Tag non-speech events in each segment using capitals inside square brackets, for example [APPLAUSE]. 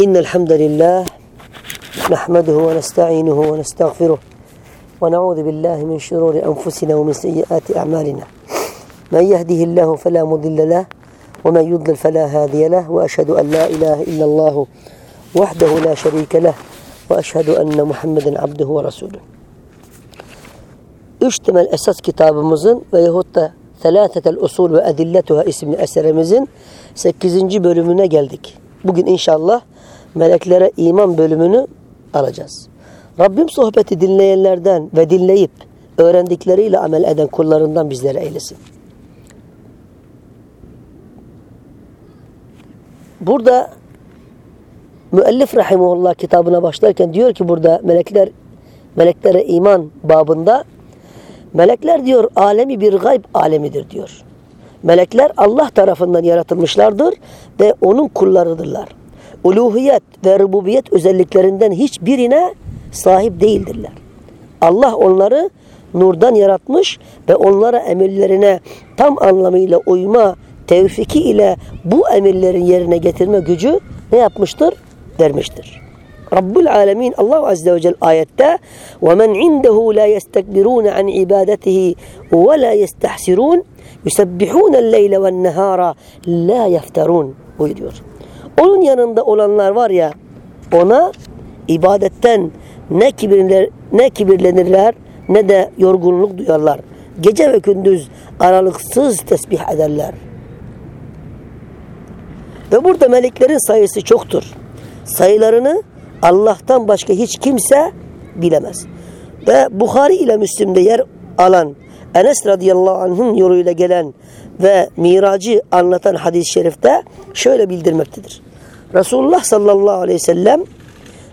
إن الحمد لله نحمده ونستعينه ونستغفره ونعوذ بالله من شرور أنفسنا ومن سيئات أعمالنا من يهده الله فلا مضل له ومن يضلل فلا هادي له وأشهد أن لا إله إلا الله وحده لا شريك له وأشهد أن محمدا عبده ورسوله Üç esas kitabımızın ve yahut da Selâtetel Usul ve Edilletuha isimli eserimizin 8. bölümüne geldik. Bugün inşallah meleklere iman bölümünü alacağız. Rabbim sohbeti dinleyenlerden ve dinleyip öğrendikleriyle amel eden kullarından bizleri eylesin. Burada müellif rahimullah kitabına başlarken diyor ki burada melekler meleklere iman babında melekler diyor alemi bir gayb alemidir diyor. Melekler Allah tarafından yaratılmışlardır ve onun kullarıdırlar Uluhiyet ve rububiyet özelliklerinden hiçbirine sahip değildirler. Allah onları nurdan yaratmış ve onlara emirlerine tam anlamıyla uyma tevfiki ile bu emirlerin yerine getirme gücü ne yapmıştır? Vermiştir. Rabbul Alemin Allah Azze ve Celle ayette وَمَنْ عِنْدَهُ لَا يَسْتَكْبِرُونَ عَنْ عِبَادَتِهِ وَلَا يَسْتَحْسِرُونَ يُسَبِّحُونَ اللَّيْلَ وَالنَّهَارَ لَا يَفْتَرُونَ buyuruyor. Onun yanında olanlar var ya ona ibadetten ne kibirler ne kibirlenirler ne de yorgunluk duyarlar. Gece ve gündüz aralıksız tesbih ederler. Ve burada meleklerin sayısı çoktur. Sayılarını Allah'tan başka hiç kimse bilemez. Ve Bukhari ile Müslim'de yer alan Enes radıyallahu anh'ın yoluyla gelen ve miracı anlatan hadis-i şerifte şöyle bildirmektedir. Resulullah sallallahu aleyhi ve sellem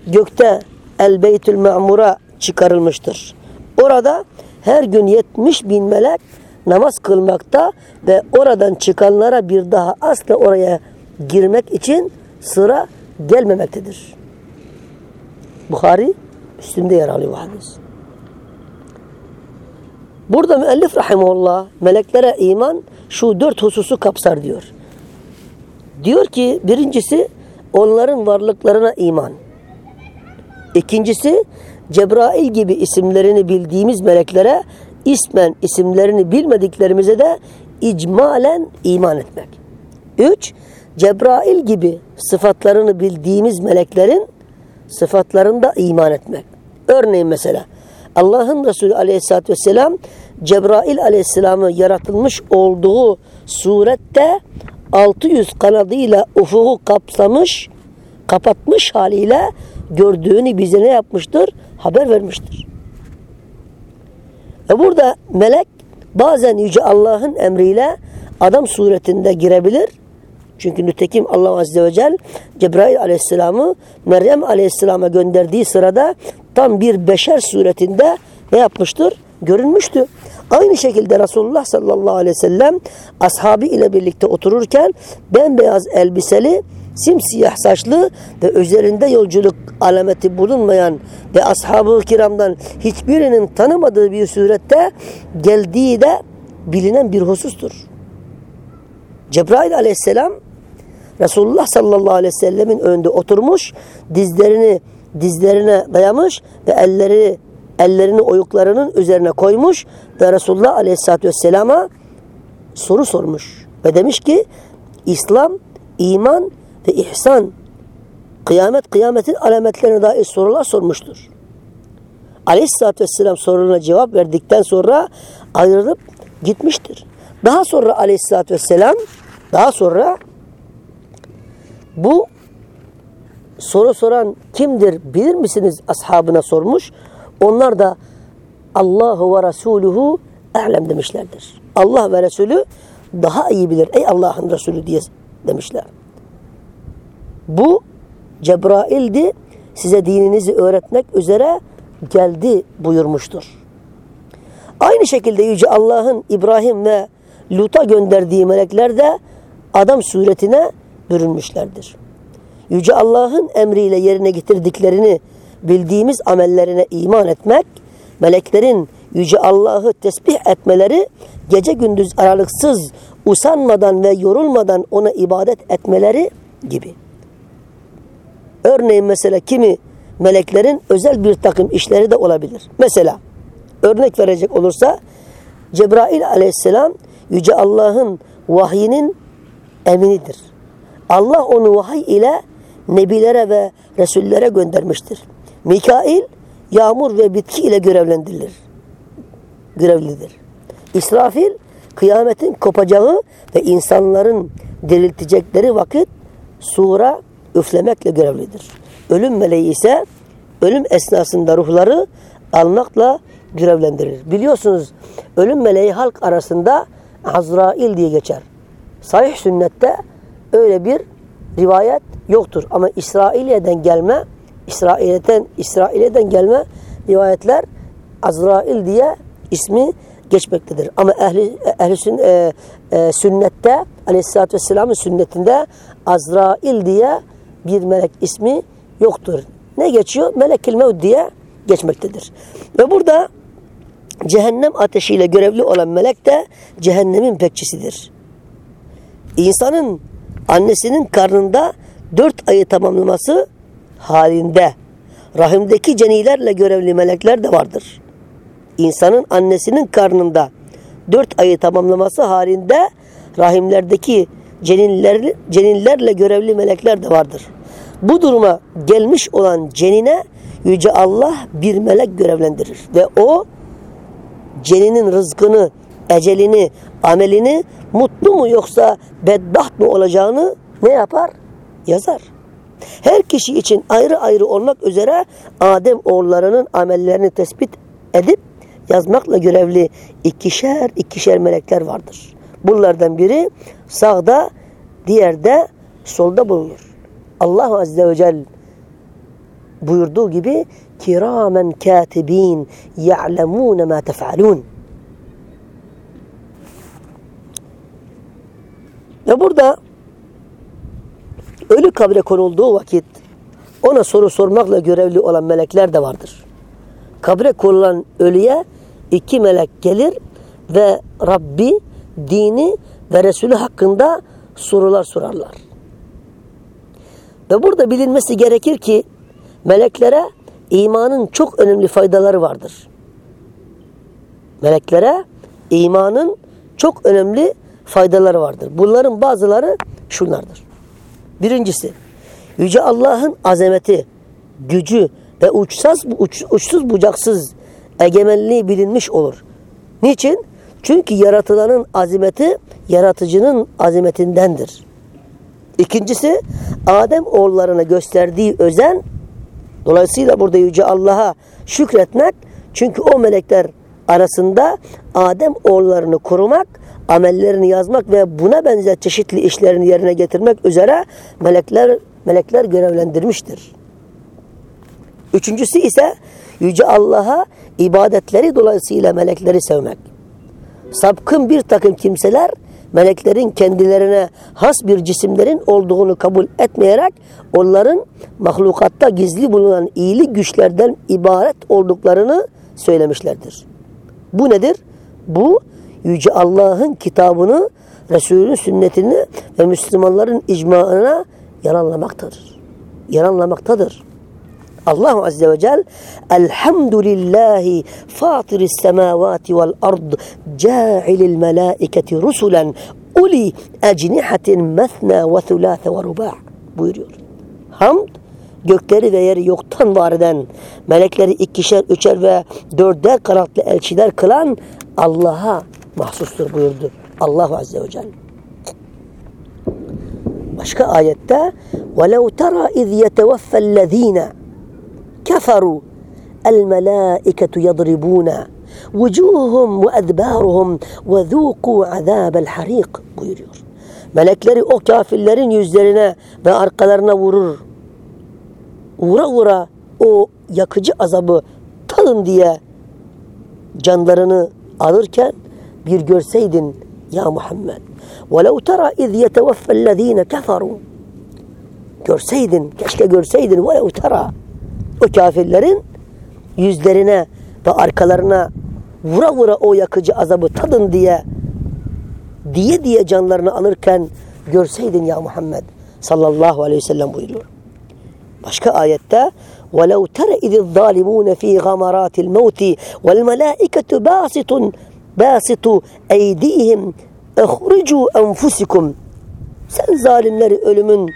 gökte El Beytül Me'mur'a çıkarılmıştır. Orada her gün 70 bin melek namaz kılmakta ve oradan çıkanlara bir daha asla oraya girmek için sıra gelmemektedir. Bukhari üstünde yer alıyor hadis. Burada müellif rahimullah meleklere iman şu dört hususu kapsar diyor. Diyor ki birincisi onların varlıklarına iman. İkincisi Cebrail gibi isimlerini bildiğimiz meleklere ismen isimlerini bilmediklerimize de icmalen iman etmek. Üç, Cebrail gibi sıfatlarını bildiğimiz meleklerin sıfatlarında iman etmek. Örneğin mesela Allah'ın Resulü aleyhissalatü vesselam Cebrail aleyhisselamı yaratılmış olduğu surette 600 kanadıyla ufuğu kapsamış, kapatmış haliyle gördüğünü bize ne yapmıştır? Haber vermiştir. Ve burada melek bazen Yüce Allah'ın emriyle adam suretinde girebilir. Çünkü nitekim Allah Azze ve Celle Cebrail Aleyhisselam'ı Meryem Aleyhisselam'a gönderdiği sırada tam bir beşer suretinde ne yapmıştır? Görünmüştü. Aynı şekilde Resulullah sallallahu aleyhi ve sellem ashabı ile birlikte otururken bembeyaz elbiseli, simsiyah saçlı ve üzerinde yolculuk alameti bulunmayan ve ashabı kiramdan hiçbirinin tanımadığı bir surette geldiği de bilinen bir husustur. Cebrail aleyhisselam Resulullah sallallahu aleyhi ve sellemin önünde oturmuş, dizlerini dizlerine dayamış ve elleri ellerini oyuklarının üzerine koymuş ve Resulullah aleyhissalatü vesselama soru sormuş. Ve demiş ki İslam, iman ve ihsan kıyamet kıyametin alametlerine dair sorular sormuştur. Aleyhissalatü vesselam sorularına cevap verdikten sonra ayrılıp gitmiştir. Daha sonra aleyhissalatü vesselam daha sonra bu soru soran kimdir bilir misiniz ashabına sormuş. Onlar da Allahu ve Resuluhu alem demişlerdir. Allah ve Resulü daha iyi bilir ey Allah'ın Resulü diye demişler. Bu Cebrail'di size dininizi öğretmek üzere geldi buyurmuştur. Aynı şekilde Yüce Allah'ın İbrahim ve Lut'a gönderdiği melekler de adam suretine bürünmüşlerdir. Yüce Allah'ın emriyle yerine getirdiklerini bildiğimiz amellerine iman etmek, meleklerin Yüce Allah'ı tesbih etmeleri, gece gündüz aralıksız usanmadan ve yorulmadan ona ibadet etmeleri gibi. Örneğin mesela kimi meleklerin özel bir takım işleri de olabilir. Mesela örnek verecek olursa Cebrail aleyhisselam Yüce Allah'ın vahyinin eminidir. Allah onu vahiy ile nebilere ve resullere göndermiştir. Mikail yağmur ve bitki ile görevlendirilir. Görevlidir. İsrafil kıyametin kopacağı ve insanların diriltecekleri vakit sura üflemekle görevlidir. Ölüm meleği ise ölüm esnasında ruhları almakla görevlendirir. Biliyorsunuz ölüm meleği halk arasında Azrail diye geçer. Sahih sünnette öyle bir rivayet yoktur. Ama İsrailiye'den gelme İsrailiye'den İsrailiye'den gelme rivayetler Azrail diye ismi geçmektedir. Ama ehli, ehli sün, e, e, sünnette aleyhissalatü vesselamın sünnetinde Azrail diye bir melek ismi yoktur. Ne geçiyor? Melekil mevd diye geçmektedir. Ve burada cehennem ateşiyle görevli olan melek de cehennemin bekçisidir. İnsanın annesinin karnında dört ayı tamamlaması halinde rahimdeki cenilerle görevli melekler de vardır. İnsanın annesinin karnında dört ayı tamamlaması halinde rahimlerdeki ceninler, ceninlerle görevli melekler de vardır. Bu duruma gelmiş olan cenine Yüce Allah bir melek görevlendirir. Ve o ceninin rızkını, ecelini, amelini mutlu mu yoksa bedbaht mı olacağını ne yapar? Yazar. Her kişi için ayrı ayrı olmak üzere Adem oğullarının amellerini tespit edip yazmakla görevli ikişer ikişer melekler vardır. Bunlardan biri sağda, diğer de solda bulunur. Allah Azze ve Celle buyurduğu gibi kiramen katibin ya'lemune ma tef'alun. Ve burada ölü kabre konulduğu vakit ona soru sormakla görevli olan melekler de vardır. Kabre konulan ölüye iki melek gelir ve Rabbi, dini ve Resulü hakkında sorular sorarlar. Ve burada bilinmesi gerekir ki meleklere imanın çok önemli faydaları vardır. Meleklere imanın çok önemli faydaları vardır. Bunların bazıları şunlardır. Birincisi, Yüce Allah'ın azameti, gücü ve uçsuz, uç, uçsuz bucaksız egemenliği bilinmiş olur. Niçin? Çünkü yaratılanın azimeti yaratıcının azimetindendir. İkincisi Adem oğullarına gösterdiği özen dolayısıyla burada Yüce Allah'a şükretmek çünkü o melekler arasında Adem oğullarını korumak, amellerini yazmak ve buna benzer çeşitli işlerini yerine getirmek üzere melekler melekler görevlendirmiştir. Üçüncüsü ise Yüce Allah'a ibadetleri dolayısıyla melekleri sevmek. Sapkın bir takım kimseler meleklerin kendilerine has bir cisimlerin olduğunu kabul etmeyerek onların mahlukatta gizli bulunan iyilik güçlerden ibaret olduklarını söylemişlerdir. Bu nedir? Bu Yüce Allah'ın kitabını, Resulünün sünnetini ve Müslümanların icmaına yalanlamaktadır. Yalanlamaktadır. Allah Azze ve Celle Elhamdülillahi fatiris semavati vel ard ca'ilil melaiketi rusulen uli ecnihatin mesna ve thulâthe ve rubâ buyuruyor. Hamd gökleri ve yeri yoktan var eden, melekleri ikişer, üçer ve dörder kanatlı elçiler kılan Allah'a mahsustur buyurdu. Allah Azze ve Celle. Başka ayette وَلَوْ تَرَى اِذْ يَتَوَفَّ الَّذ۪ينَ كَفَرُوا الْمَلَائِكَةُ يَضْرِبُونَ وُجُوهُمْ وَاَذْبَارُهُمْ وَذُوقُوا عَذَابَ الْحَرِيقِ buyuruyor. Melekleri o kafirlerin yüzlerine ve arkalarına vurur. Vura vura o yakıcı azabı tadın diye canlarını alırken bir görseydin ya Muhammed. وَلَوْ تَرَى اِذْ يَتَوَفَّ الَّذ۪ينَ كَفَرُوا Görseydin, keşke görseydin وَلَوْ تَرَى O kafirlerin yüzlerine ve arkalarına vura vura o yakıcı azabı tadın diye diye diye canlarını alırken görseydin ya Muhammed sallallahu aleyhi ve sellem buyuruyor. Başka ayette وَلَوْ تَرَ اِذِ الظَّالِمُونَ ف۪ي غَمَرَاتِ الْمَوْتِ وَالْمَلَائِكَةُ بَاسِطٌ بَاسِطُ اَيْدِيهِمْ اَخْرِجُوا اَنْفُسِكُمْ Sen zalimleri ölümün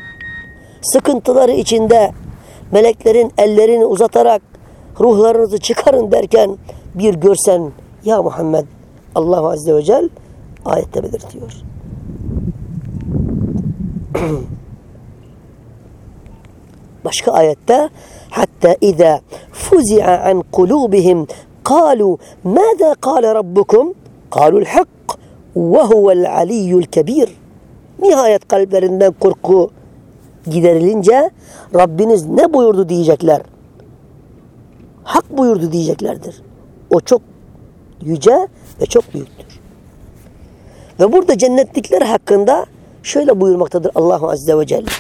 sıkıntıları içinde meleklerin ellerini uzatarak ruhlarınızı çıkarın derken bir görsen ya Muhammed Allah Azze ve Celle ayette belirtiyor. [CLEARS THROAT] Başka ayette hatta iza fuzi'a an kulubihim قالوا ماذا قال ربكم قالوا الحق وهو العلي الكبير Nihayet kalplerinden korku giderilince Rabbiniz ne buyurdu diyecekler. Hak buyurdu diyeceklerdir. O çok yüce ve çok büyüktür. Ve burada cennetlikler hakkında şöyle buyurmaktadır Allahu Azze ve Celle.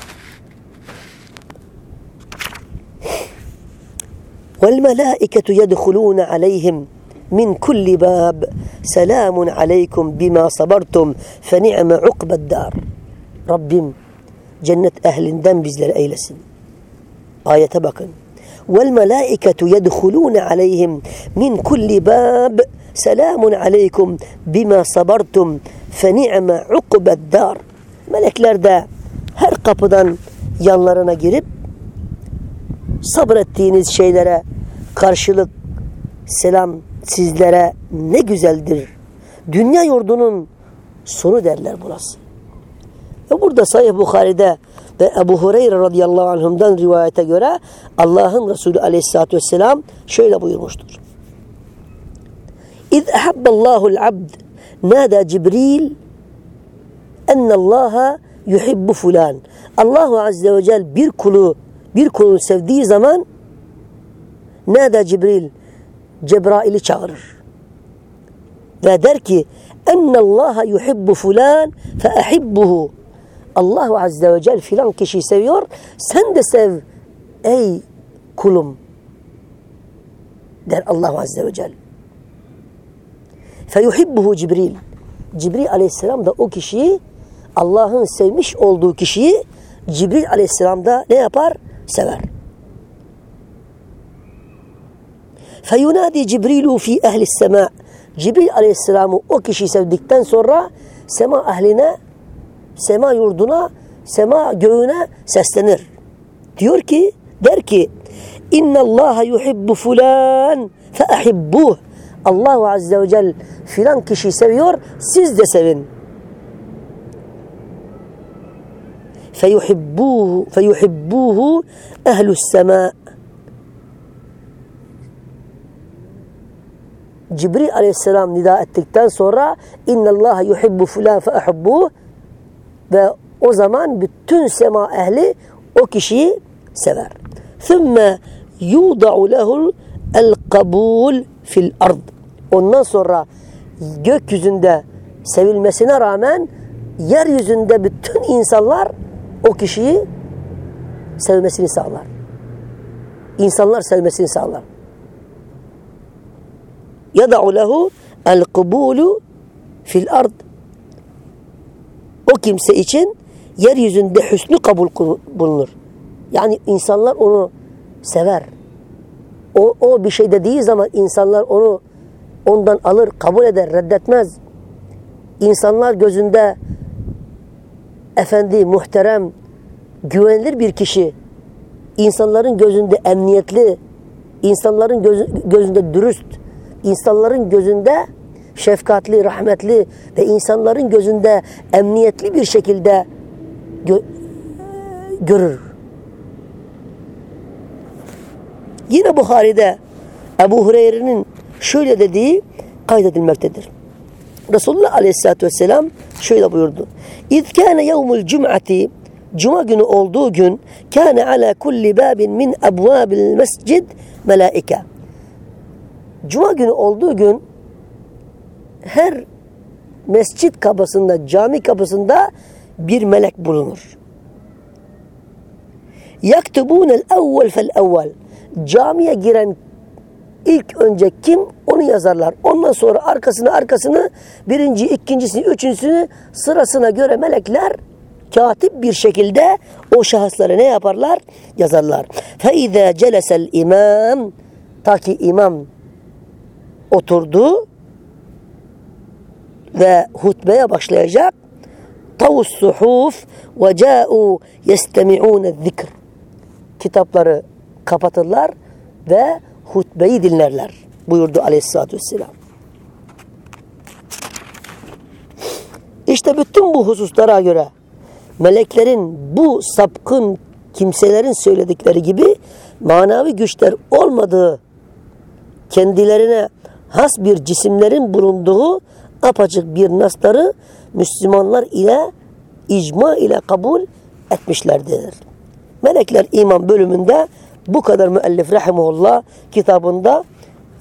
والملائكة يدخلون عليهم من كل باب. سلام عليكم بما صبرتم فنعم عقب الدار. رب جنة أهل دم بزلال أيلس آية تبقى. والملائكة يدخلون عليهم من كل باب. سلام عليكم بما صبرتم فنعم عقب الدار. ملك لرداء هر قبضا يلرنا قرب sabrettiğiniz şeylere karşılık selam sizlere ne güzeldir. Dünya yurdunun sonu derler burası. Ve burada Sahih Bukhari'de ve Ebu Hureyre radıyallahu anhum'dan rivayete göre Allah'ın Resulü aleyhissalatü vesselam şöyle buyurmuştur. İz ehabballahu abd nada Cibril ennallaha yuhibbu fulan. Allahu azze ve cel bir kulu bir kulunu sevdiği zaman nada Cibril Cebrail'i çağırır. Ve der ki ennallaha yuhibbu fulan fe ehibbuhu. Allahu Azze ve Celle filan kişiyi seviyor. Sen de sev ey kulum der Allah Azze ve Celle. Feyuhibbuhu Cibril. Cibril aleyhisselam da o kişiyi Allah'ın sevmiş olduğu kişiyi Cibril aleyhisselam da ne yapar? Sever. Feyunadi Cibrilu fi ehli sema. Cibril aleyhisselamı o kişiyi sevdikten sonra sema ehline, sema yurduna, sema göğüne seslenir. Diyor ki, der ki İnna Allah yuhibbu fulan fe ahibbuh. Allahu Azze ve Celle filan kişiyi seviyor, siz de sevin. Feyuhibbuhu, feyuhibbuhu ehlus sema. Cibril aleyhisselam nida ettikten sonra Allah yuhibbu fulan fe ahubbuh ve o zaman bütün sema ehli o kişiyi sever. Thumma yuda'u lehu el kabul fil ard. Ondan sonra gökyüzünde sevilmesine rağmen yeryüzünde bütün insanlar o kişiyi sevmesini sağlar. İnsanlar sevmesini sağlar lehu el kubulu fil ard. O kimse için yeryüzünde hüsnü kabul bulunur. Yani insanlar onu sever. O, o bir şey dediği zaman insanlar onu ondan alır, kabul eder, reddetmez. İnsanlar gözünde efendi, muhterem, güvenilir bir kişi, insanların gözünde emniyetli, insanların göz, gözünde dürüst, insanların gözünde şefkatli, rahmetli ve insanların gözünde emniyetli bir şekilde gö görür. Yine Bukhari'de Ebu Hureyre'nin şöyle dediği kaydedilmektedir. Resulullah Aleyhisselatü Vesselam şöyle buyurdu. İz kâne yevmul cum'ati Cuma günü olduğu gün kâne ala kulli babin min ebvâbil mescid melaike. Cuma günü olduğu gün her mescit kapısında, cami kapısında bir melek bulunur. Yaktubunel evvel fel evvel. Camiye giren ilk önce kim onu yazarlar. Ondan sonra arkasını arkasını birinci, ikincisini, üçüncüsünü sırasına göre melekler katip bir şekilde o şahısları ne yaparlar? Yazarlar. فَاِذَا جَلَسَ الْاِمَامِ Ta ki imam oturdu ve hutbeye başlayacak. Tavus suhuf ve ca'u yestemi'un zikr. Kitapları kapatırlar ve hutbeyi dinlerler. Buyurdu aleyhissalatü vesselam. İşte bütün bu hususlara göre meleklerin bu sapkın kimselerin söyledikleri gibi manavi güçler olmadığı kendilerine has bir cisimlerin bulunduğu apaçık bir nasları Müslümanlar ile icma ile kabul etmişlerdir. Melekler iman bölümünde bu kadar müellif rahimullah kitabında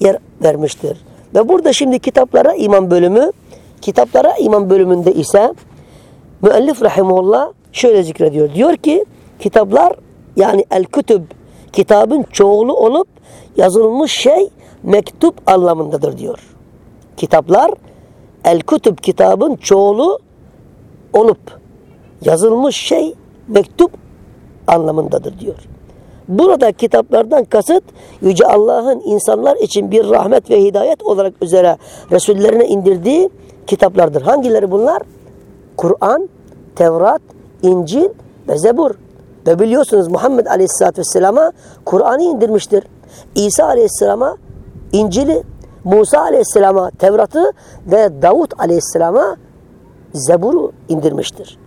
yer vermiştir. Ve burada şimdi kitaplara iman bölümü, kitaplara iman bölümünde ise müellif rahimullah şöyle zikrediyor. Diyor ki kitaplar yani el-kütüb kitabın çoğulu olup yazılmış şey mektup anlamındadır diyor. Kitaplar el-kütüb kitabın çoğulu olup yazılmış şey mektup anlamındadır diyor. Burada kitaplardan kasıt Yüce Allah'ın insanlar için bir rahmet ve hidayet olarak üzere Resullerine indirdiği kitaplardır. Hangileri bunlar? Kur'an, Tevrat, İncil ve Zebur. Ve biliyorsunuz Muhammed Aleyhisselatü Vesselam'a Kur'an'ı indirmiştir. İsa Aleyhisselam'a İncil'i, Musa Aleyhisselam'a Tevrat'ı ve Davut Aleyhisselam'a Zebur'u indirmiştir.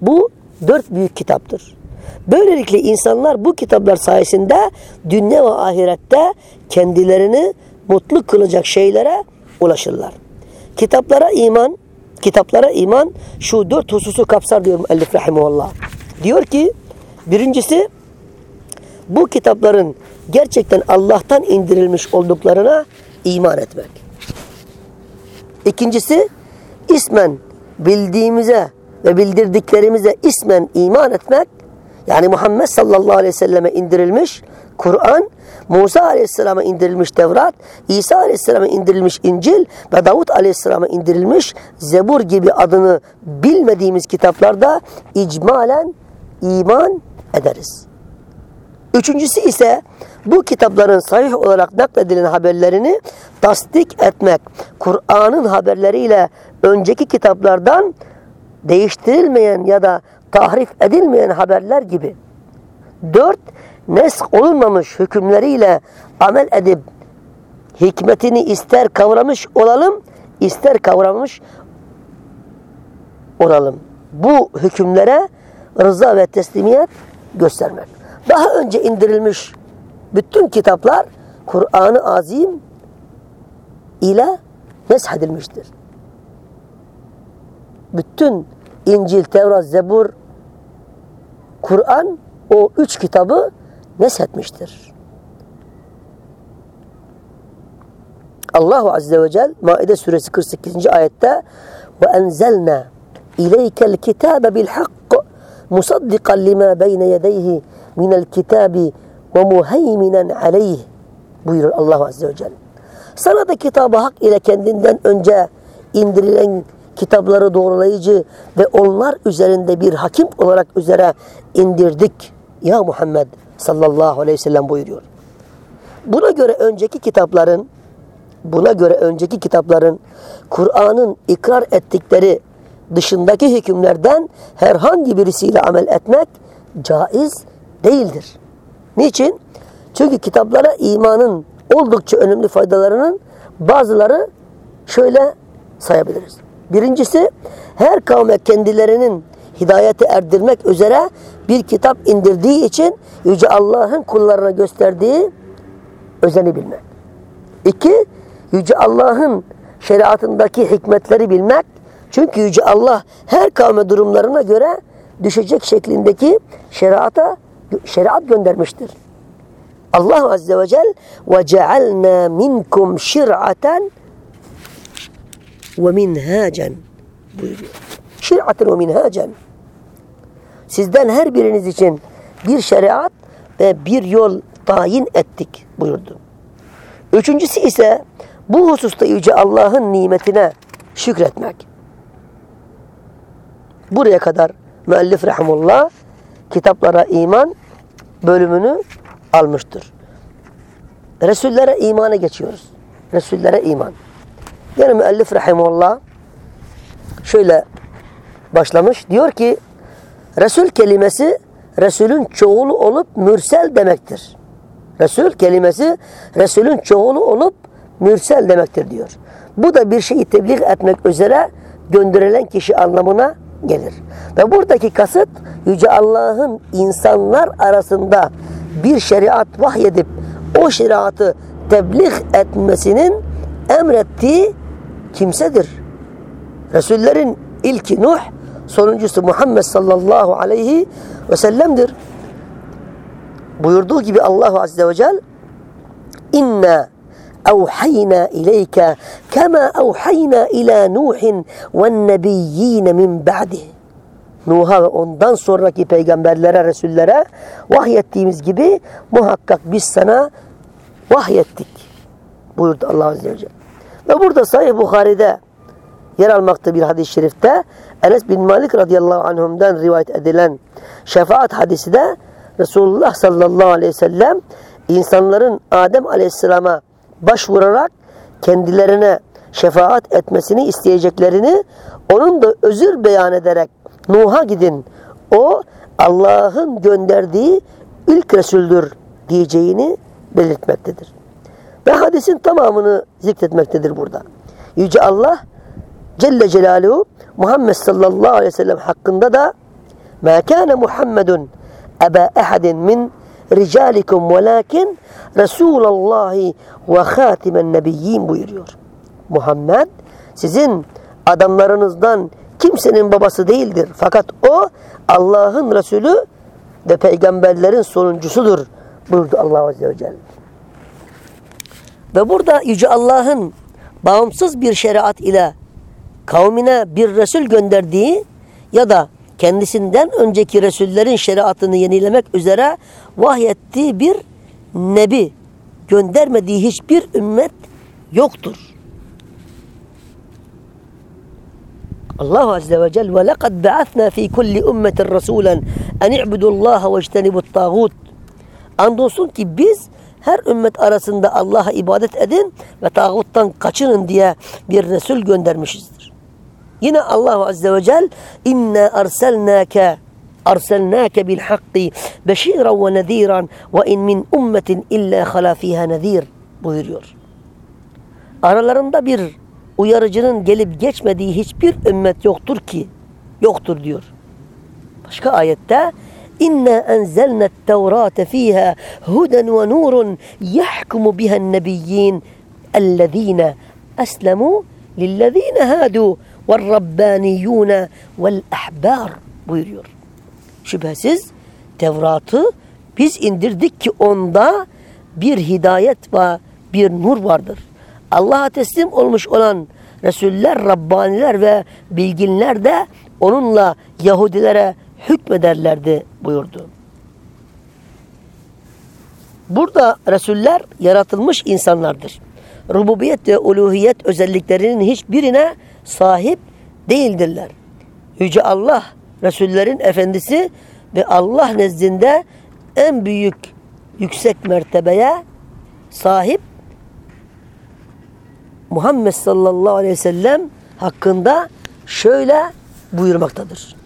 Bu dört büyük kitaptır. Böylelikle insanlar bu kitaplar sayesinde dünya ve ahirette kendilerini mutlu kılacak şeylere ulaşırlar. Kitaplara iman, kitaplara iman şu dört hususu kapsar diyor müellif rahimullah. Diyor ki birincisi bu kitapların gerçekten Allah'tan indirilmiş olduklarına iman etmek. İkincisi ismen bildiğimize ve bildirdiklerimize ismen iman etmek yani Muhammed sallallahu aleyhi ve selleme indirilmiş Kur'an, Musa aleyhisselama indirilmiş Tevrat, İsa aleyhisselama indirilmiş İncil ve Davut aleyhisselama indirilmiş Zebur gibi adını bilmediğimiz kitaplarda icmalen iman ederiz. Üçüncüsü ise bu kitapların sahih olarak nakledilen haberlerini tasdik etmek. Kur'an'ın haberleriyle önceki kitaplardan değiştirilmeyen ya da tahrif edilmeyen haberler gibi. Dört, nesk olunmamış hükümleriyle amel edip hikmetini ister kavramış olalım, ister kavramamış olalım. Bu hükümlere rıza ve teslimiyet göstermek. Daha önce indirilmiş bütün kitaplar Kur'an-ı Azim ile neshedilmiştir. Bütün İncil, Tevrat, Zebur, Kur'an o üç kitabı neshetmiştir. Allahu Azze ve Celle Maide suresi 48. ayette ve enzelna ileykel kitabe bil hakk musaddiqan lima beyne yedeyhi minel kitabi ve muheyminen aleyh buyurur Allah Azze ve Celle. Sana da kitabı hak ile kendinden önce indirilen kitapları doğrulayıcı ve onlar üzerinde bir hakim olarak üzere indirdik. Ya Muhammed sallallahu aleyhi ve sellem buyuruyor. Buna göre önceki kitapların buna göre önceki kitapların Kur'an'ın ikrar ettikleri dışındaki hükümlerden herhangi birisiyle amel etmek caiz değildir. Niçin? Çünkü kitaplara imanın oldukça önemli faydalarının bazıları şöyle sayabiliriz. Birincisi her kavme kendilerinin hidayete erdirmek üzere bir kitap indirdiği için Yüce Allah'ın kullarına gösterdiği özeni bilmek. İki, Yüce Allah'ın şeriatındaki hikmetleri bilmek. Çünkü Yüce Allah her kavme durumlarına göre düşecek şeklindeki şeriata şeriat göndermiştir. Allah Azze ve Celle cealna minkum şir'aten ve minhacen buyuruyor. Şir'aten ve minhacen. Sizden her biriniz için bir şeriat ve bir yol tayin ettik buyurdu. Üçüncüsü ise bu hususta Yüce Allah'ın nimetine şükretmek. Buraya kadar müellif rahimullah kitaplara iman bölümünü almıştır. Resullere imana geçiyoruz. Resullere iman. Yani müellif rahimullah şöyle başlamış. Diyor ki Resul kelimesi Resulün çoğulu olup mürsel demektir. Resul kelimesi Resulün çoğulu olup mürsel demektir diyor. Bu da bir şeyi tebliğ etmek üzere gönderilen kişi anlamına gelir. Ve buradaki kasıt Yüce Allah'ın insanlar arasında bir şeriat vahyedip o şeriatı tebliğ etmesinin emrettiği kimsedir. Resullerin ilki Nuh, sonuncusu Muhammed sallallahu aleyhi ve sellem'dir. Buyurduğu gibi Allah azze ve cel İnna أوحينا إليك كما أوحينا إلى نوح والنبيين من بعده Nuh'a ve ondan sonraki peygamberlere, resullere vahyettiğimiz gibi muhakkak biz sana vahyettik. Buyurdu Allah Azze ve Celle. Ve burada Sahih Bukhari'de yer almakta bir hadis-i şerifte Enes bin Malik radıyallahu anhum'dan rivayet edilen şefaat hadisi de Resulullah sallallahu aleyhi ve sellem insanların Adem aleyhisselama başvurarak kendilerine şefaat etmesini isteyeceklerini onun da özür beyan ederek Nuh'a gidin o Allah'ın gönderdiği ilk Resul'dür diyeceğini belirtmektedir. Ve hadisin tamamını zikretmektedir burada. Yüce Allah Celle Celaluhu Muhammed sallallahu aleyhi ve sellem hakkında da مَا كَانَ مُحَمَّدٌ أَبَا أَحَدٍ مِنْ رِجَالِكُمْ وَلَاكِنْ Resulallahi ve hatimen nebiyyin buyuruyor. Muhammed sizin adamlarınızdan kimsenin babası değildir. Fakat o Allah'ın Resulü ve peygamberlerin sonuncusudur buyurdu Allah Azze ve Celle. Ve burada Yüce Allah'ın bağımsız bir şeriat ile kavmine bir Resul gönderdiği ya da kendisinden önceki Resullerin şeriatını yenilemek üzere vahyettiği bir nebi göndermediği hiçbir ümmet yoktur. Allah Azze ve Celle ve lekad ba'athna fi kulli ummetin rasulen en i'budullaha ve ijtenibut tağut. Andolsun ki biz her ümmet arasında Allah'a ibadet edin ve tağuttan kaçının diye bir Resul göndermişizdir. Yine Allah Azze ve Celle inna arselnake arselnake bil hakki beşiran ve nediran ve in min ummetin illa hala fiha nedir buyuruyor. Aralarında bir uyarıcının gelip geçmediği hiçbir ümmet yoktur ki yoktur diyor. Başka ayette Fiha huden ve nurun yahkumu biha nebiyyin ellezine eslemu lillezine hadu ve rabbaniyune vel ahbar buyuruyor. Şüphesiz Tevrat'ı biz indirdik ki onda bir hidayet ve bir nur vardır. Allah'a teslim olmuş olan Resuller, Rabbaniler ve bilginler de onunla Yahudilere hükmederlerdi buyurdu. Burada Resuller yaratılmış insanlardır. Rububiyet ve uluhiyet özelliklerinin hiçbirine sahip değildirler. Yüce Allah Resullerin efendisi ve Allah nezdinde en büyük yüksek mertebeye sahip Muhammed sallallahu aleyhi ve sellem hakkında şöyle buyurmaktadır.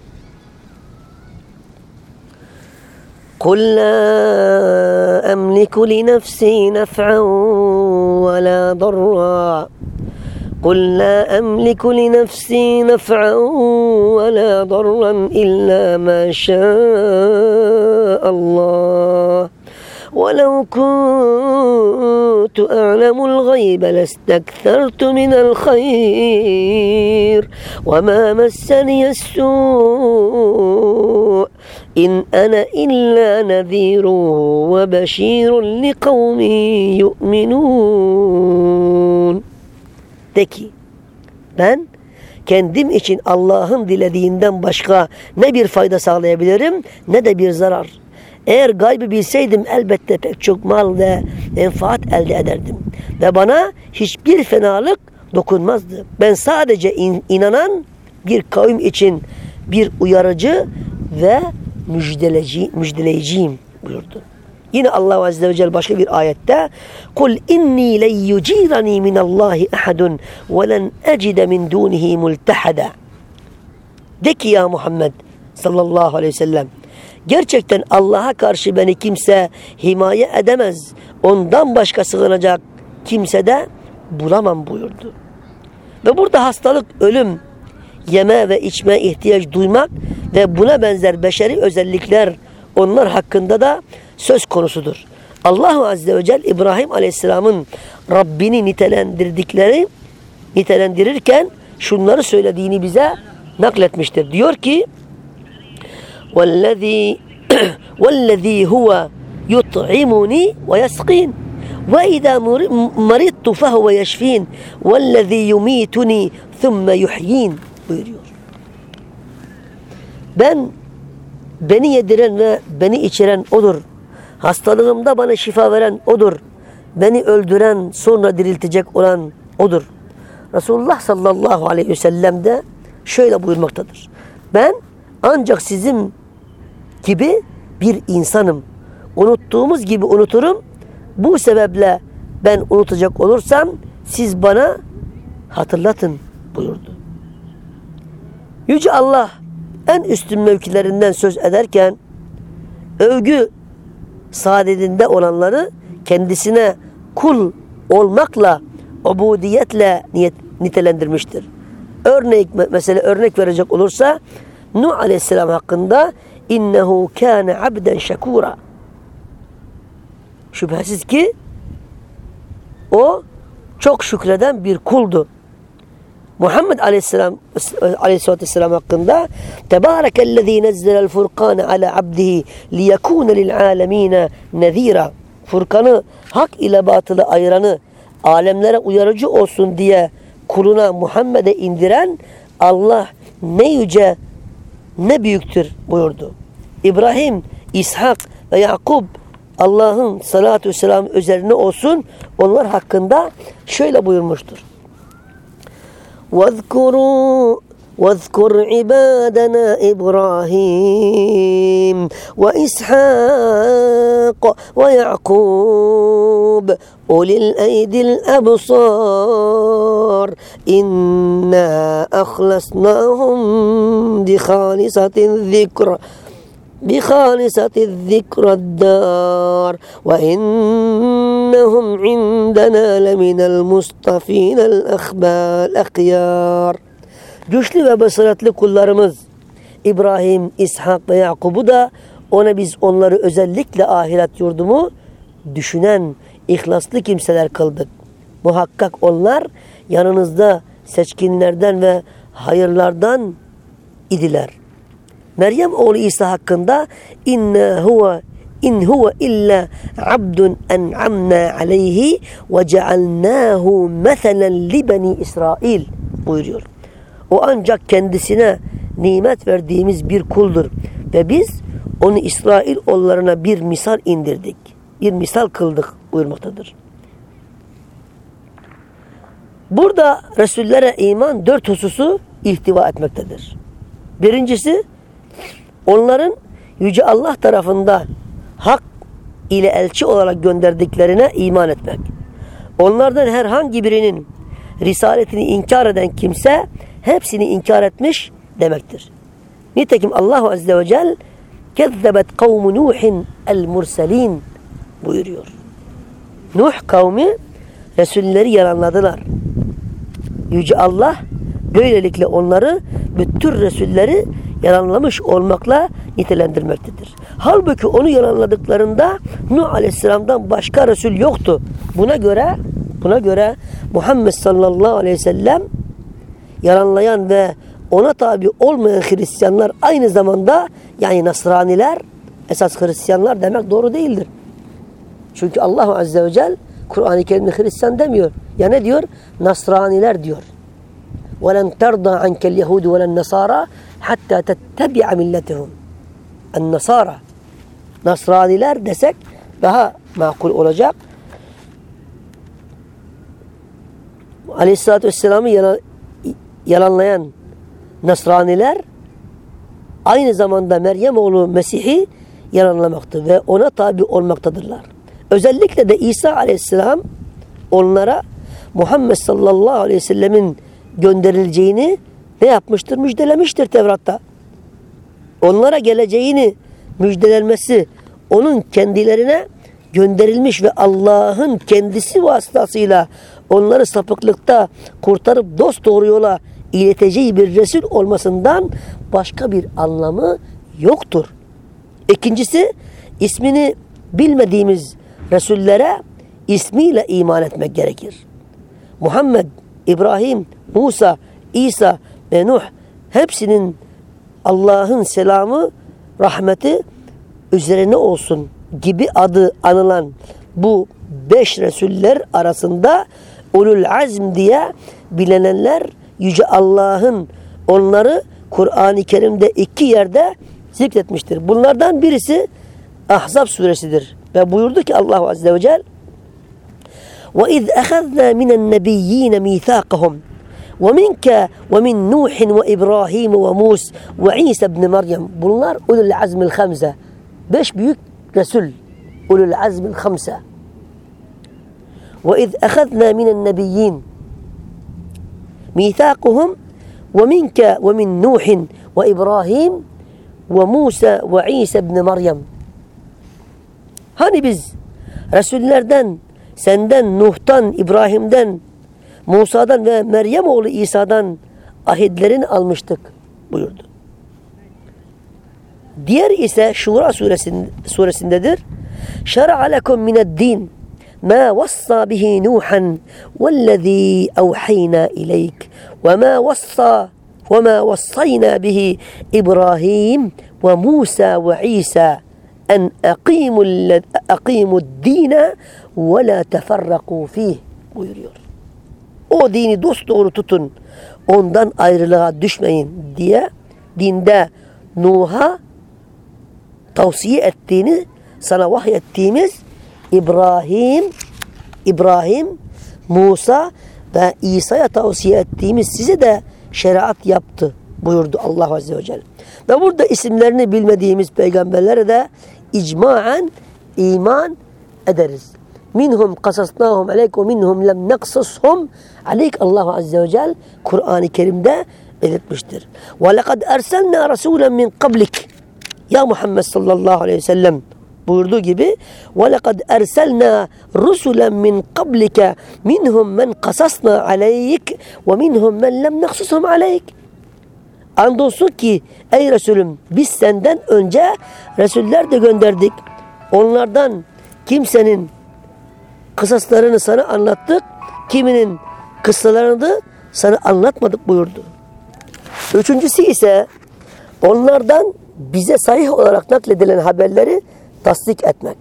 قل لا أملك لنفسي نفعا ولا ضرا. قل لا أملك لنفسي نفعا ولا ضرا إلا ما شاء الله. ولو كنت أعلم الغيب لاستكثرت من الخير وما مسني السوء إن أنا إلا نذير وبشير لقوم يؤمنون De ki ben kendim için Allah'ın dilediğinden başka ne bir fayda sağlayabilirim ne de bir zarar. Eğer gaybı bilseydim elbette pek çok mal ve menfaat elde ederdim. Ve bana hiçbir fenalık dokunmazdı. Ben sadece in, inanan bir kavim için bir uyarıcı ve müjdeleci, müjdeleyiciyim buyurdu. Yine Allah Azze ve Celle başka bir ayette inni len yucirani min Allahi ahadun ve len ecide min dunihi multahada De ki ya Muhammed sallallahu aleyhi ve sellem gerçekten Allah'a karşı beni kimse himaye edemez. Ondan başka sığınacak kimse de bulamam buyurdu. Ve burada hastalık, ölüm, yeme ve içme ihtiyaç duymak ve buna benzer beşeri özellikler onlar hakkında da söz konusudur. Allah Azze ve Celle İbrahim Aleyhisselam'ın Rabbini nitelendirdikleri nitelendirirken şunları söylediğini bize nakletmiştir. Diyor ki وَالَّذ۪ي [CLEARS THROAT] وَالَّذ۪ي هُوَ يُطْعِمُنِي وَيَسْقِينَ وَاِذَا مَرِضْتُ فَهُوَ يَشْف۪ينَ وَالَّذ۪ي يُم۪يتُنِي ثُمَّ يُحْي۪ينَ buyuruyor. Ben beni yediren ve beni içiren odur. Hastalığımda bana şifa veren odur. Beni öldüren sonra diriltecek olan odur. Resulullah sallallahu aleyhi ve sellem de şöyle buyurmaktadır. Ben ancak sizin gibi bir insanım. Unuttuğumuz gibi unuturum. Bu sebeple ben unutacak olursam siz bana hatırlatın buyurdu. Yüce Allah en üstün mevkilerinden söz ederken övgü saadetinde olanları kendisine kul olmakla ubudiyetle niyet, nitelendirmiştir. Örnek mesela örnek verecek olursa Nuh Aleyhisselam hakkında innehu kâne abden şekûra şüphesiz ki o çok şükreden bir kuldu. Muhammed Aleyhisselam Aleyhisselatü Vesselam hakkında Tebârekellezî nezzelel furkâne ala abdihi liyekûne lil âlemîne nezîra Furkanı hak ile batılı ayıranı alemlere uyarıcı olsun diye kuluna Muhammed'e indiren Allah ne yüce ne büyüktür buyurdu. İbrahim, İshak ve Yakub Allah'ın salatu vesselam üzerine olsun onlar hakkında şöyle buyurmuştur. واذكروا واذكر عبادنا إبراهيم وإسحاق ويعقوب أولي الأيدي الأبصار إنا أخلصناهم بخالصة الذكر بخالصة الذكر الدار وإنهم عندنا لمن المصطفين الأخبار الأخيار. Güçlü ve basiretli kullarımız İbrahim, İshak ve Yakub'u da ona biz onları özellikle ahiret yurdumu düşünen ihlaslı kimseler kıldık. Muhakkak onlar yanınızda seçkinlerden ve hayırlardan idiler. Meryem oğlu İsa hakkında inne huve in huve illa abdun en'amna aleyhi ve cealnahu meselen li beni İsrail buyuruyor. O ancak kendisine nimet verdiğimiz bir kuldur ve biz onu İsrail oğullarına bir misal indirdik. Bir misal kıldık buyurmaktadır. Burada Resullere iman dört hususu ihtiva etmektedir. Birincisi onların Yüce Allah tarafında hak ile elçi olarak gönderdiklerine iman etmek. Onlardan herhangi birinin risaletini inkar eden kimse hepsini inkar etmiş demektir. Nitekim Allah Azze ve Celle kezzebet kavmu Nuhin el murselin buyuruyor. Nuh kavmi Resulleri yalanladılar. Yüce Allah böylelikle onları bütün Resulleri yalanlamış olmakla nitelendirmektedir. Halbuki onu yalanladıklarında Nuh Aleyhisselam'dan başka Resul yoktu. Buna göre buna göre Muhammed sallallahu aleyhi ve sellem yalanlayan ve ona tabi olmayan Hristiyanlar aynı zamanda yani Nasraniler esas Hristiyanlar demek doğru değildir. Çünkü Allah Azze ve Celle Kur'an-ı Kerim'de Hristiyan demiyor. Ya ne diyor? Nasraniler diyor. وَلَنْ تَرْضَى عَنْكَ الْيَهُودُ وَلَا النَّصَارَى hatta tettebi'a milletihum. En-Nasara. Nasraniler desek daha makul olacak. Aleyhisselatü Vesselam'ı yalanlayan Nasraniler aynı zamanda Meryem oğlu Mesih'i yalanlamaktır ve ona tabi olmaktadırlar. Özellikle de İsa aleyhisselam onlara Muhammed sallallahu aleyhi ve sellemin gönderileceğini ne yapmıştır? Müjdelemiştir Tevrat'ta. Onlara geleceğini müjdelenmesi onun kendilerine gönderilmiş ve Allah'ın kendisi vasıtasıyla onları sapıklıkta kurtarıp dost doğru yola ileteceği bir Resul olmasından başka bir anlamı yoktur. İkincisi ismini bilmediğimiz Resullere ismiyle iman etmek gerekir. Muhammed, İbrahim, Musa, İsa ve Nuh hepsinin Allah'ın selamı, rahmeti üzerine olsun gibi adı anılan bu beş Resuller arasında ulul azm diye bilinenler Yüce Allah'ın onları Kur'an-ı Kerim'de iki yerde zikretmiştir. Bunlardan birisi Ahzab suresidir. Ve buyurdu ki Allah Azze ve Celle وَاِذْ اَخَذْنَا مِنَ النَّبِيِّينَ مِيثَاقَهُمْ وَمِنْكَ وَمِنْ نُوحٍ وَإِبْرَاهِيمَ وَمُوسَ وَعِيسَ بْنِ مَرْيَمْ Bunlar ulul azmil hamze. Beş büyük Resul. Ulul azmil hamse. وَاِذْ اَخَذْنَا مِنَ النَّبِيِّينَ ميثاقهم ومنك ومن نوح وإبراهيم وموسى وعيسى بن Meryem. Hani biz Resullerden, senden, Nuh'tan, İbrahim'den, Musa'dan ve Meryem oğlu İsa'dan ahitlerini almıştık buyurdu. Diğer ise Şura suresinde, suresindedir. Şer'a lekum mined din ما وصى به نوحا والذي أوحينا إليك وما وصى وما وصينا به إبراهيم وموسى وعيسى أن أقيموا, أقيموا الدين ولا تفرقوا فيه buyuruyor. O dini dosdoğru tutun. Ondan ayrılığa düşmeyin diye dinde Nuh'a tavsiye ettiğini sana vahyettiğimiz İbrahim, İbrahim, Musa ve İsa'ya tavsiye ettiğimiz size de şeriat yaptı buyurdu Allah Azze ve Celle. Ve burada isimlerini bilmediğimiz peygamberlere de icmaen iman ederiz. Minhum kasasnahum aleyk minhum lem neksashum aleyk Allah Azze ve Celle Kur'an-ı Kerim'de belirtmiştir. Ve lekad erselna rasulen min kablik ya Muhammed sallallahu aleyhi ve sellem buyurduğu gibi وَلَقَدْ اَرْسَلْنَا رُسُلًا مِنْ قَبْلِكَ مِنْهُمْ مَنْ قَسَسْنَا عَلَيْكَ وَمِنْهُمْ مَنْ لَمْ نَقْسُسْهُمْ عَلَيْكَ Andolsun ki ey Resulüm biz senden önce Resuller de gönderdik. Onlardan kimsenin kısaslarını sana anlattık. Kiminin kıssalarını da sana anlatmadık buyurdu. Üçüncüsü ise onlardan bize sahih olarak nakledilen haberleri tasdik etmek.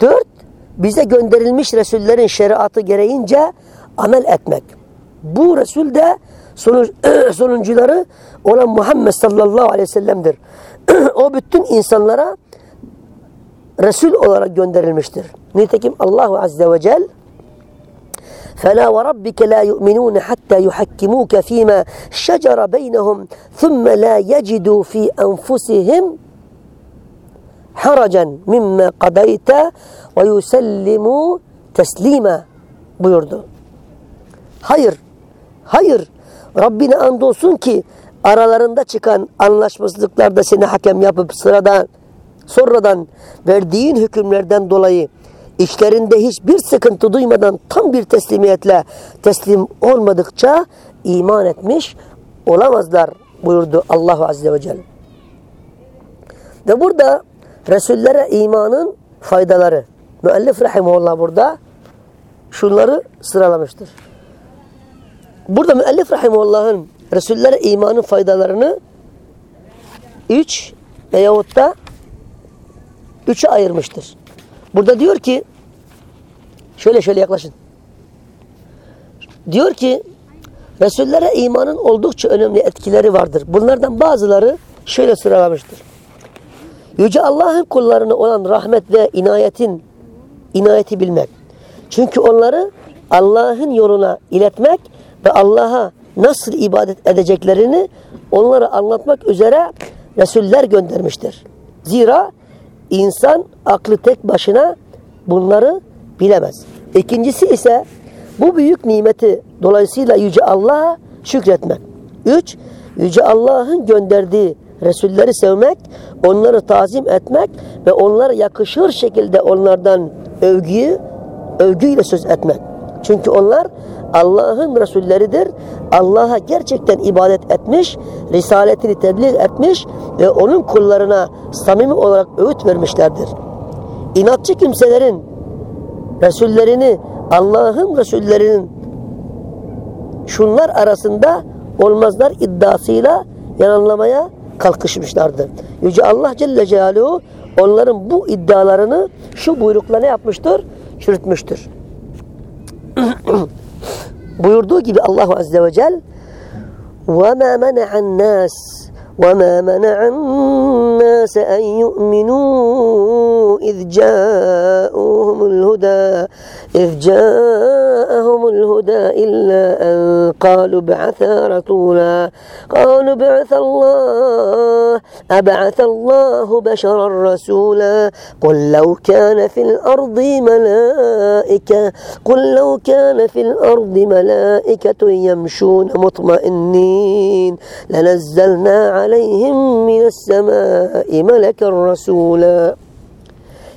Dört, bize gönderilmiş Resullerin şeriatı gereğince amel etmek. Bu Resul de [CLEARS THROAT] sonuncuları olan Muhammed sallallahu aleyhi ve sellem'dir. [CLEARS THROAT] o bütün insanlara Resul olarak gönderilmiştir. Nitekim Allahu azze ve celle فلا وربك لا يؤمنون حتى يحكموك فيما شجر بينهم ثم لا يجدوا في أنفسهم haracen mimme kadayte ve yusellimu teslime buyurdu. Hayır, hayır. Rabbine andolsun ki aralarında çıkan anlaşmazlıklarda seni hakem yapıp sıradan, sonradan verdiğin hükümlerden dolayı işlerinde hiçbir sıkıntı duymadan tam bir teslimiyetle teslim olmadıkça iman etmiş olamazlar buyurdu Allah Azze ve Celle. Ve burada Resullere imanın faydaları. Müellif Rahimullah burada şunları sıralamıştır. Burada müellif Rahimullah'ın Resullere imanın faydalarını üç veyahut da üçe ayırmıştır. Burada diyor ki şöyle şöyle yaklaşın. Diyor ki Resullere imanın oldukça önemli etkileri vardır. Bunlardan bazıları şöyle sıralamıştır. Yüce Allah'ın kullarına olan rahmet ve inayetin inayeti bilmek. Çünkü onları Allah'ın yoluna iletmek ve Allah'a nasıl ibadet edeceklerini onları anlatmak üzere Resuller göndermiştir. Zira insan aklı tek başına bunları bilemez. İkincisi ise bu büyük nimeti dolayısıyla Yüce Allah'a şükretmek. Üç, Yüce Allah'ın gönderdiği Resulleri sevmek, onları tazim etmek ve onlara yakışır şekilde onlardan övgüyü, övgüyle söz etmek. Çünkü onlar Allah'ın Resulleridir. Allah'a gerçekten ibadet etmiş, risaletini tebliğ etmiş ve onun kullarına samimi olarak öğüt vermişlerdir. İnatçı kimselerin Resullerini Allah'ın Resullerinin şunlar arasında olmazlar iddiasıyla yalanlamaya kalkışmışlardı. Yüce Allah Celle Celaluhu onların bu iddialarını şu buyrukla ne yapmıştır? Çürütmüştür. [CLEARS THROAT] Buyurduğu gibi Allah Azze ve Celle وَمَا مَنَعَ النَّاسِ وما منع الناس أن يؤمنوا إذ جاءهم الهدى إذ جاءهم الهدى إلا أن قالوا بعث رسولا. قالوا بعث الله. أبعث الله بشرا رسولا. قل لو كان في الأرض ملائكة. قل لو كان في الأرض ملائكة يمشون مطمئنين. لنزلنا aleyhim mines semai meleken rasula.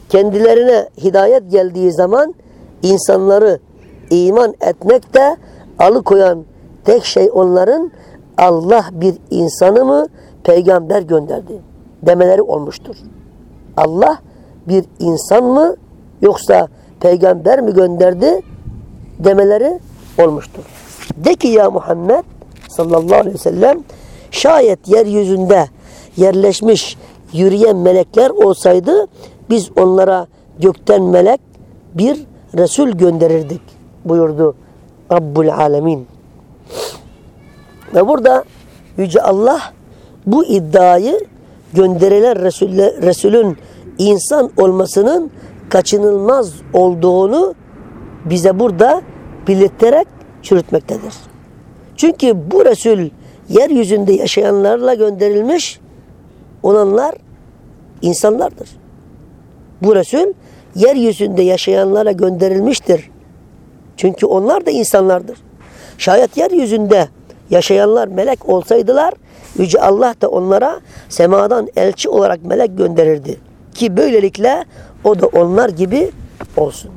Kendilerine hidayet geldiği zaman insanları iman etmekte alıkoyan tek şey onların Allah bir insanı mı peygamber gönderdi demeleri olmuştur. Allah bir insan mı yoksa peygamber mi gönderdi demeleri olmuştur. De ki ya Muhammed sallallahu aleyhi ve sellem Şayet yeryüzünde yerleşmiş yürüyen melekler olsaydı biz onlara gökten melek bir Resul gönderirdik buyurdu Rabbul Alemin. Ve burada Yüce Allah bu iddiayı gönderilen Resulün insan olmasının kaçınılmaz olduğunu bize burada belirterek çürütmektedir. Çünkü bu Resul yeryüzünde yaşayanlarla gönderilmiş olanlar insanlardır. Bu Resul yeryüzünde yaşayanlara gönderilmiştir. Çünkü onlar da insanlardır. Şayet yeryüzünde yaşayanlar melek olsaydılar Yüce Allah da onlara semadan elçi olarak melek gönderirdi. Ki böylelikle o da onlar gibi olsun.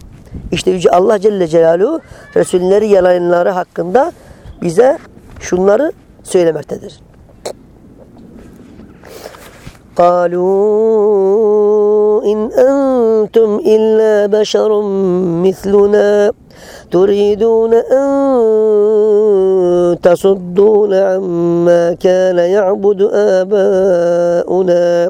İşte Yüce Allah Celle Celaluhu Resulleri yalanları hakkında bize şunları söylemektedir. قالوا إن أنتم إلا بشر مثلنا تريدون أن تصدون عما كان يعبد آباؤنا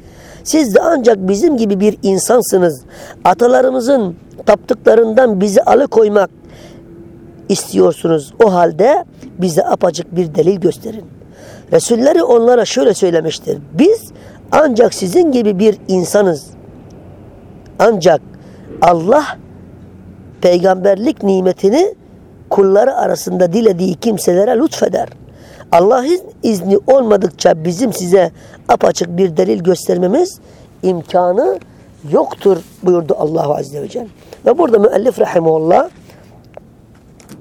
Siz de ancak bizim gibi bir insansınız. Atalarımızın taptıklarından bizi alıkoymak istiyorsunuz. O halde bize apacık bir delil gösterin. Resulleri onlara şöyle söylemiştir. Biz ancak sizin gibi bir insanız. Ancak Allah peygamberlik nimetini kulları arasında dilediği kimselere lütfeder. Allah'ın izni olmadıkça bizim size apaçık bir delil göstermemiz imkanı yoktur buyurdu Allah Azze ve Celle. Ve burada müellif rahimullah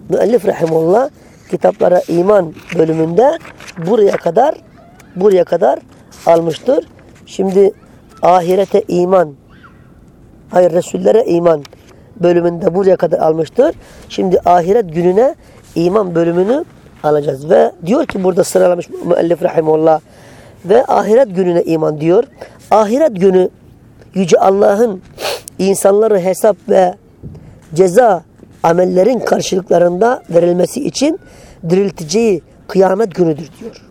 müellif rahimullah kitaplara iman bölümünde buraya kadar buraya kadar almıştır. Şimdi ahirete iman hayır Resullere iman bölümünde buraya kadar almıştır. Şimdi ahiret gününe iman bölümünü alacağız. Ve diyor ki burada sıralamış müellif rahimullah ve ahiret gününe iman diyor. Ahiret günü Yüce Allah'ın insanları hesap ve ceza amellerin karşılıklarında verilmesi için dirilteceği kıyamet günüdür diyor.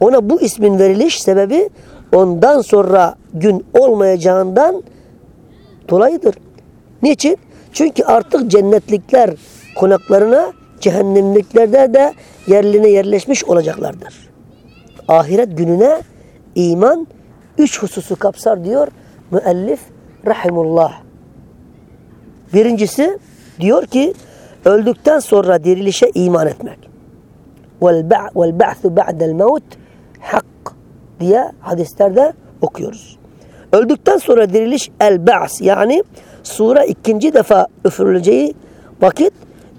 Ona bu ismin veriliş sebebi ondan sonra gün olmayacağından dolayıdır. Niçin? Çünkü artık cennetlikler konaklarına cehennemliklerde de yerline yerleşmiş olacaklardır. Ahiret gününe iman üç hususu kapsar diyor müellif rahimullah. Birincisi diyor ki öldükten sonra dirilişe iman etmek. Vel ba'thu ba'del mevt hak diye hadislerde okuyoruz. Öldükten sonra diriliş el-ba's yani sura ikinci defa üfürüleceği vakit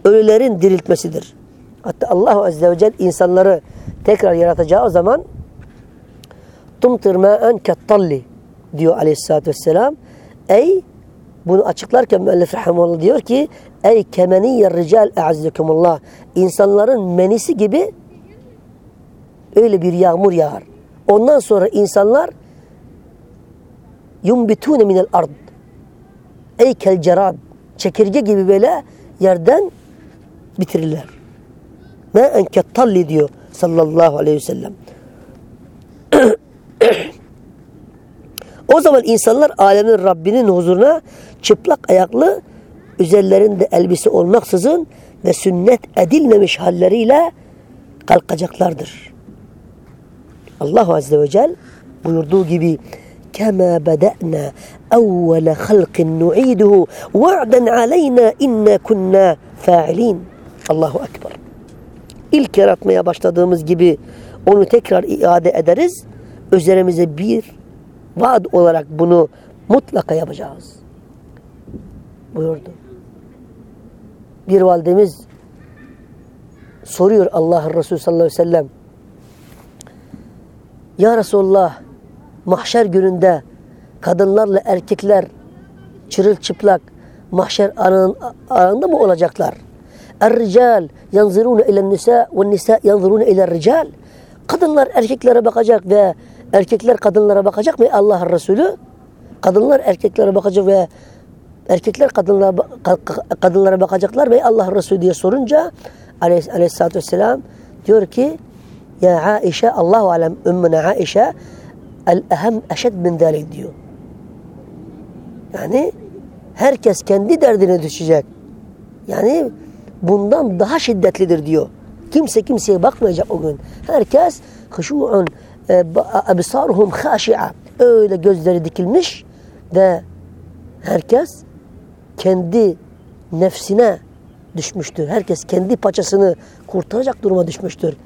ölülerin diriltmesidir. Hatta Allah Azze ve Celle insanları tekrar yaratacağı zaman tumtir ma'en kettalli diyor aleyhissalatü vesselam. Ey bunu açıklarken müellif rahimullah diyor ki ey kemeniyer rical e'azzekumullah insanların menisi gibi öyle bir yağmur yağar. Ondan sonra insanlar yumbitune minel ard ey kel cerad çekirge gibi böyle yerden bitirirler. Ma enkettalli diyor sallallahu aleyhi ve sellem. [CLEARS THROAT] o zaman insanlar alemin Rabbinin huzuruna çıplak ayaklı üzerlerinde elbise olmaksızın ve sünnet edilmemiş halleriyle kalkacaklardır. Allah Azze ve Celle buyurduğu gibi كما بدأنا أول خلق نعيده وعدا علينا إنا كنا فاعلين Allahu Ekber. İlk yaratmaya başladığımız gibi onu tekrar iade ederiz. Üzerimize bir vaad olarak bunu mutlaka yapacağız. Buyurdu. Bir validemiz soruyor Allah Resulü sallallahu aleyhi ve sellem Ya Resulullah mahşer gününde kadınlarla erkekler çırılçıplak mahşer arasında mı olacaklar? Yanzurun ile nisa ve nisa yanzurun ile rical. Kadınlar erkeklere bakacak ve erkekler kadınlara bakacak mı Allah Resulü? Kadınlar erkeklere bakacak ve erkekler kadınlara, kadınlara bakacaklar ve Allah Resulü diye sorunca aleyhissalatü vesselam diyor ki ya Aişe Allahu alem ümmüne Aişe el ehem eşed min zalik diyor. Yani herkes kendi derdine düşecek. Yani bundan daha şiddetlidir diyor. Kimse kimseye bakmayacak o gün. Herkes huşu'un ebsaruhum haşi'a. Öyle gözleri dikilmiş ve herkes kendi nefsine düşmüştür. Herkes kendi paçasını kurtaracak duruma düşmüştür.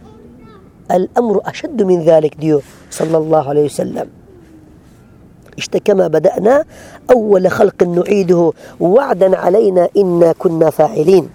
El emru eşeddu min zalik diyor sallallahu aleyhi ve sellem. İşte kema beda'na evvele halqin nu'iduhu va'den aleyna inna kunna fa'ilin.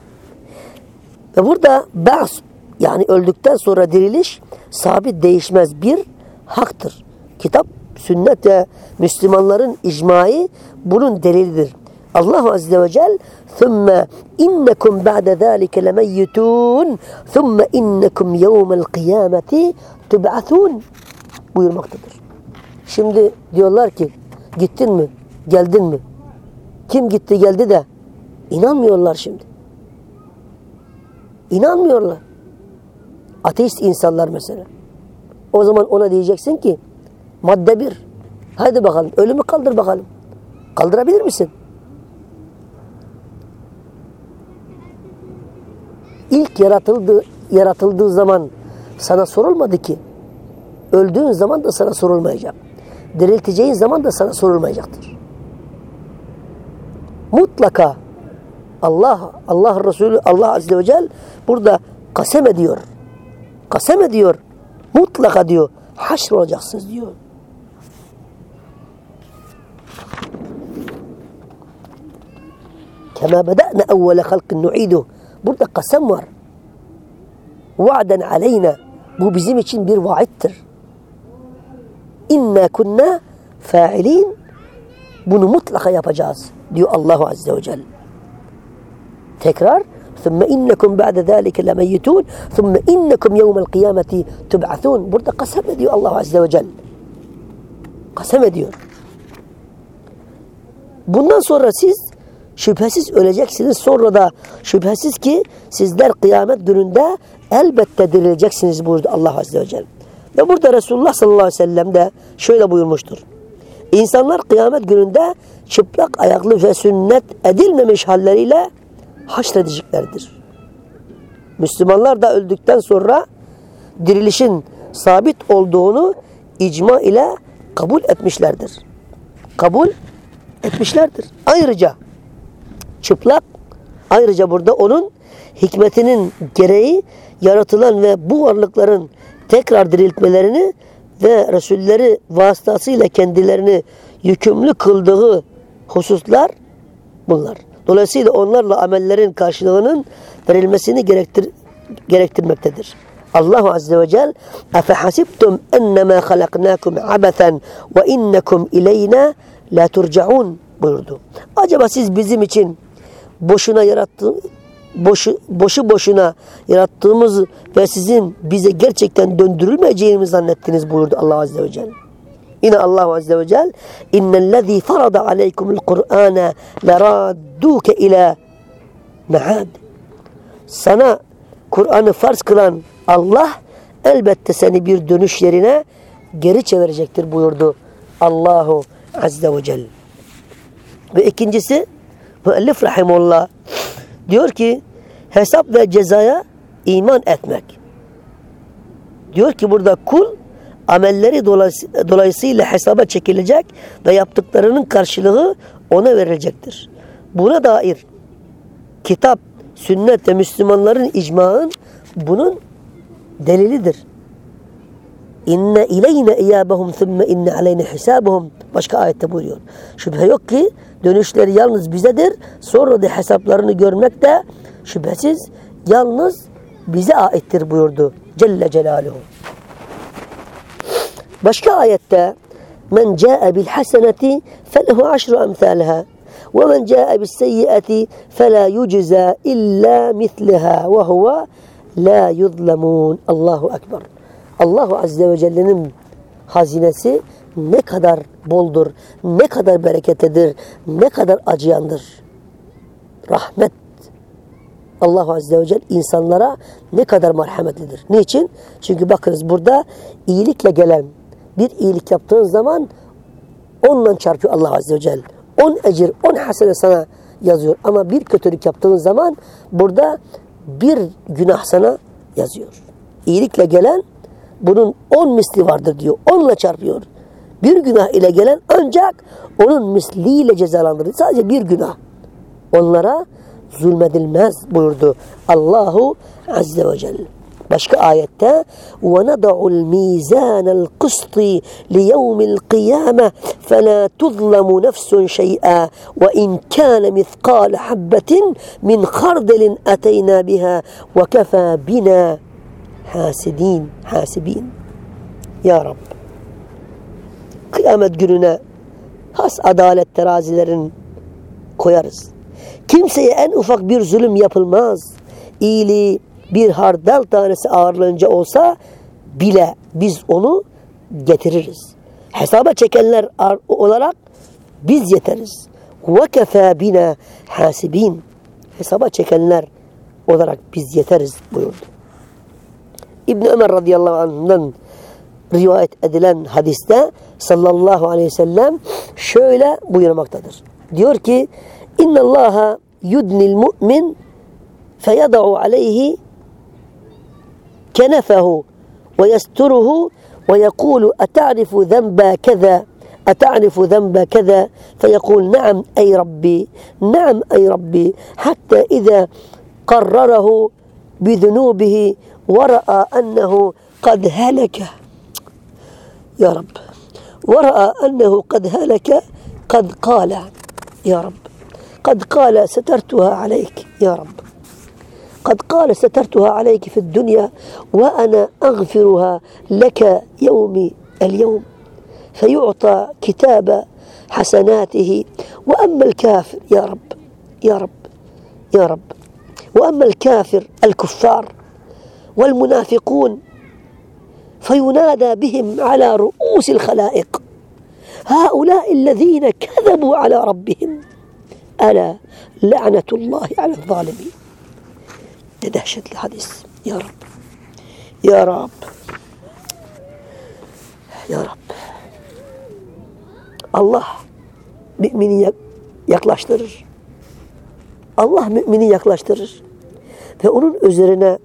Ve burada ba'as yani öldükten sonra diriliş sabit değişmez bir haktır. Kitap, sünnet ve Müslümanların icmayı bunun delilidir. Allah Azze ve Celle ثُمَّ اِنَّكُمْ بَعْدَ ذَٰلِكَ لَمَيِّتُونَ ثُمَّ اِنَّكُمْ يَوْمَ الْقِيَامَةِ تُبْعَثُونَ buyurmaktadır. Şimdi diyorlar ki gittin mi? Geldin mi? Kim gitti geldi de inanmıyorlar şimdi. İnanmıyorlar. Ateist insanlar mesela. O zaman ona diyeceksin ki madde bir. Hadi bakalım ölümü kaldır bakalım. Kaldırabilir misin? İlk yaratıldığı, yaratıldığı zaman sana sorulmadı ki. Öldüğün zaman da sana sorulmayacak. Dirilteceğin zaman da sana sorulmayacaktır. Mutlaka Allah Allah Resulü Allah Azze ve Celle burada kasem ediyor. Kasem ediyor. Mutlaka diyor. Haşr olacaksınız diyor. Kema beda'na evvele halkın nu'idu. Burada kasem var. Va'den aleyna. Bu bizim için bir vaittir. İnna kunna fa'ilin. Bunu mutlaka yapacağız diyor Allah Azze ve Celle. Tekrar ثم إنكم بعد ذلك لميتون ثم إنكم يوم القيامة تبعثون burada kasem ediyor Allah Azze ve Celle kasem ediyor bundan sonra siz şüphesiz öleceksiniz sonra da şüphesiz ki sizler kıyamet gününde elbette dirileceksiniz buyurdu Allah Azze ve Celle Ve burada Resulullah sallallahu aleyhi ve sellem de şöyle buyurmuştur. İnsanlar kıyamet gününde çıplak ayaklı ve sünnet edilmemiş halleriyle haşredeceklerdir. Müslümanlar da öldükten sonra dirilişin sabit olduğunu icma ile kabul etmişlerdir. Kabul etmişlerdir. Ayrıca çıplak ayrıca burada onun hikmetinin gereği yaratılan ve bu varlıkların tekrar diriltmelerini ve Resulleri vasıtasıyla kendilerini yükümlü kıldığı hususlar bunlar. Dolayısıyla onlarla amellerin karşılığının verilmesini gerektir gerektirmektedir. Allah Azze ve Celle اَفَحَسِبْتُمْ اَنَّمَا خَلَقْنَاكُمْ عَبَثًا وَاِنَّكُمْ اِلَيْنَا لَا تُرْجَعُونَ buyurdu. Acaba siz bizim için boşuna yarattı, boşu, boşu boşuna yarattığımız ve sizin bize gerçekten döndürülmeyeceğimizi zannettiniz buyurdu Allah Azze ve Celle. Yine Allah Azze ve Celle innellezî farada aleykumul Kur'âne leradduke ila me'ad. Sana Kur'an'ı farz kılan Allah elbette seni bir dönüş yerine geri çevirecektir buyurdu Allahu Azze ve Celle. Ve ikincisi müellif rahimullah diyor ki hesap ve cezaya iman etmek. Diyor ki burada kul amelleri dolayısıyla hesaba çekilecek ve yaptıklarının karşılığı ona verilecektir. Buna dair kitap, sünnet ve Müslümanların icmaın bunun delilidir. İnne ileyne iyabahum thumme inne aleyne hisabuhum. Başka ayette buyuruyor. Şüphe yok ki dönüşleri yalnız bizedir. Sonra da hesaplarını görmek de şüphesiz yalnız bize aittir buyurdu. Celle Celaluhu. Başka ayette men ca'e bil haseneti felehu aşru emsalha ve men ca'e bis seyyiati fela yucza illa misliha ve huve la yuzlemun. Allahu Ekber. Allahu Azze ve Celle'nin hazinesi ne kadar boldur, ne kadar bereketlidir, ne kadar acıyandır. Rahmet. Allah Azze ve Celle insanlara ne kadar merhametlidir. Niçin? Çünkü bakınız burada iyilikle gelen bir iyilik yaptığın zaman onunla çarpıyor Allah Azze ve Celle. On ecir, on hasene sana yazıyor. Ama bir kötülük yaptığın zaman burada bir günah sana yazıyor. İyilikle gelen bunun on misli vardır diyor. Onunla çarpıyor. Bir günah ile gelen ancak onun misliyle cezalandırır. Sadece bir günah. Onlara zulmedilmez buyurdu Allahu Azze ve Celle. باشك آيتا ونضع الميزان القسط ليوم القيامة فلا تظلم نفس شيئا وإن كان مثقال حبة من خردل أتينا بها وكفى بنا حاسدين حاسبين. يا رب قيامة جنونا هس أدالة ترازلر كويرز. كمسي أن أفق بير ظلم يبلماز. إيلي bir hardal tanesi ağırlığınca olsa bile biz onu getiririz. Hesaba çekenler olarak biz yeteriz. وَكَفَى bina hasibin. Hesaba çekenler olarak biz yeteriz buyurdu. İbn Ömer radıyallahu anh'dan rivayet edilen hadiste sallallahu aleyhi ve sellem şöyle buyurmaktadır. Diyor ki İnna Allaha yudnil mu'min feyada'u aleyhi كنفه ويستره ويقول أتعرف ذنب كذا؟ أتعرف ذنب كذا؟ فيقول نعم أي ربي نعم أي ربي. حتى إذا قرره بذنوبه ورأى أنه قد هلك. يا رب. ورأى أنه قد هلك قد قال يا رب. قد قال سترتها عليك يا رب. قد قال سترتها عليك في الدنيا وأنا أغفرها لك يومي اليوم. فيعطى كتاب حسناته. وأما الكافر يا رب يا رب يا رب. وأما الكافر الكفار والمنافقون فينادى بهم على رؤوس الخلائق. هؤلاء الذين كذبوا على ربهم. ألا لعنة الله على الظالمين. Ne dehşetli hadis. Ya Rab. Ya Rab. Ya Rabbi. Allah mümini yaklaştırır. Allah mümini yaklaştırır. Ve onun üzerine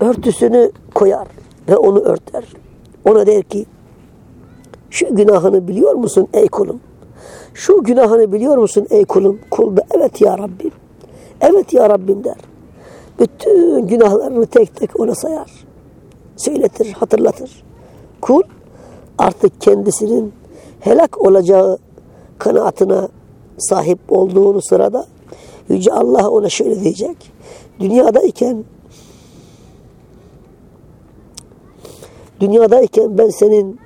örtüsünü koyar ve onu örter. Ona der ki şu günahını biliyor musun ey kulum? Şu günahını biliyor musun ey kulum? Kul da evet ya Rabbim. Evet ya Rabbim der. Bütün günahlarını tek tek ona sayar. Söyletir, hatırlatır. Kul artık kendisinin helak olacağı kanaatine sahip olduğunu sırada Yüce Allah ona şöyle diyecek. Dünyadayken dünyadayken ben senin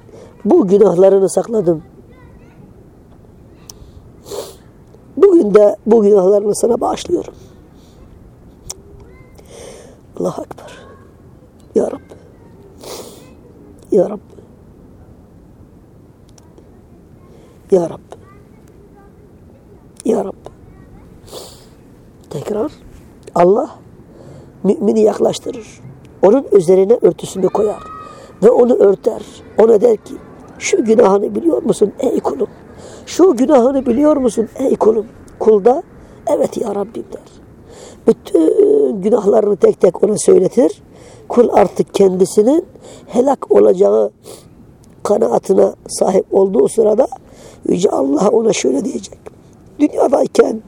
bu günahlarını sakladım. Bugün de bu günahlarını sana bağışlıyorum. Allah Ekber. Ya Rab. Ya Rab. Ya Rab. Ya Rab. Tekrar Allah mümini yaklaştırır. Onun üzerine örtüsünü koyar. Ve onu örter. Ona der ki şu günahını biliyor musun ey kulum? Şu günahını biliyor musun ey kulum? Kulda evet ya Rabbim der. Bütün günahlarını tek tek ona söyletir. Kul artık kendisinin helak olacağı kanaatine sahip olduğu sırada Yüce Allah ona şöyle diyecek. Dünyadayken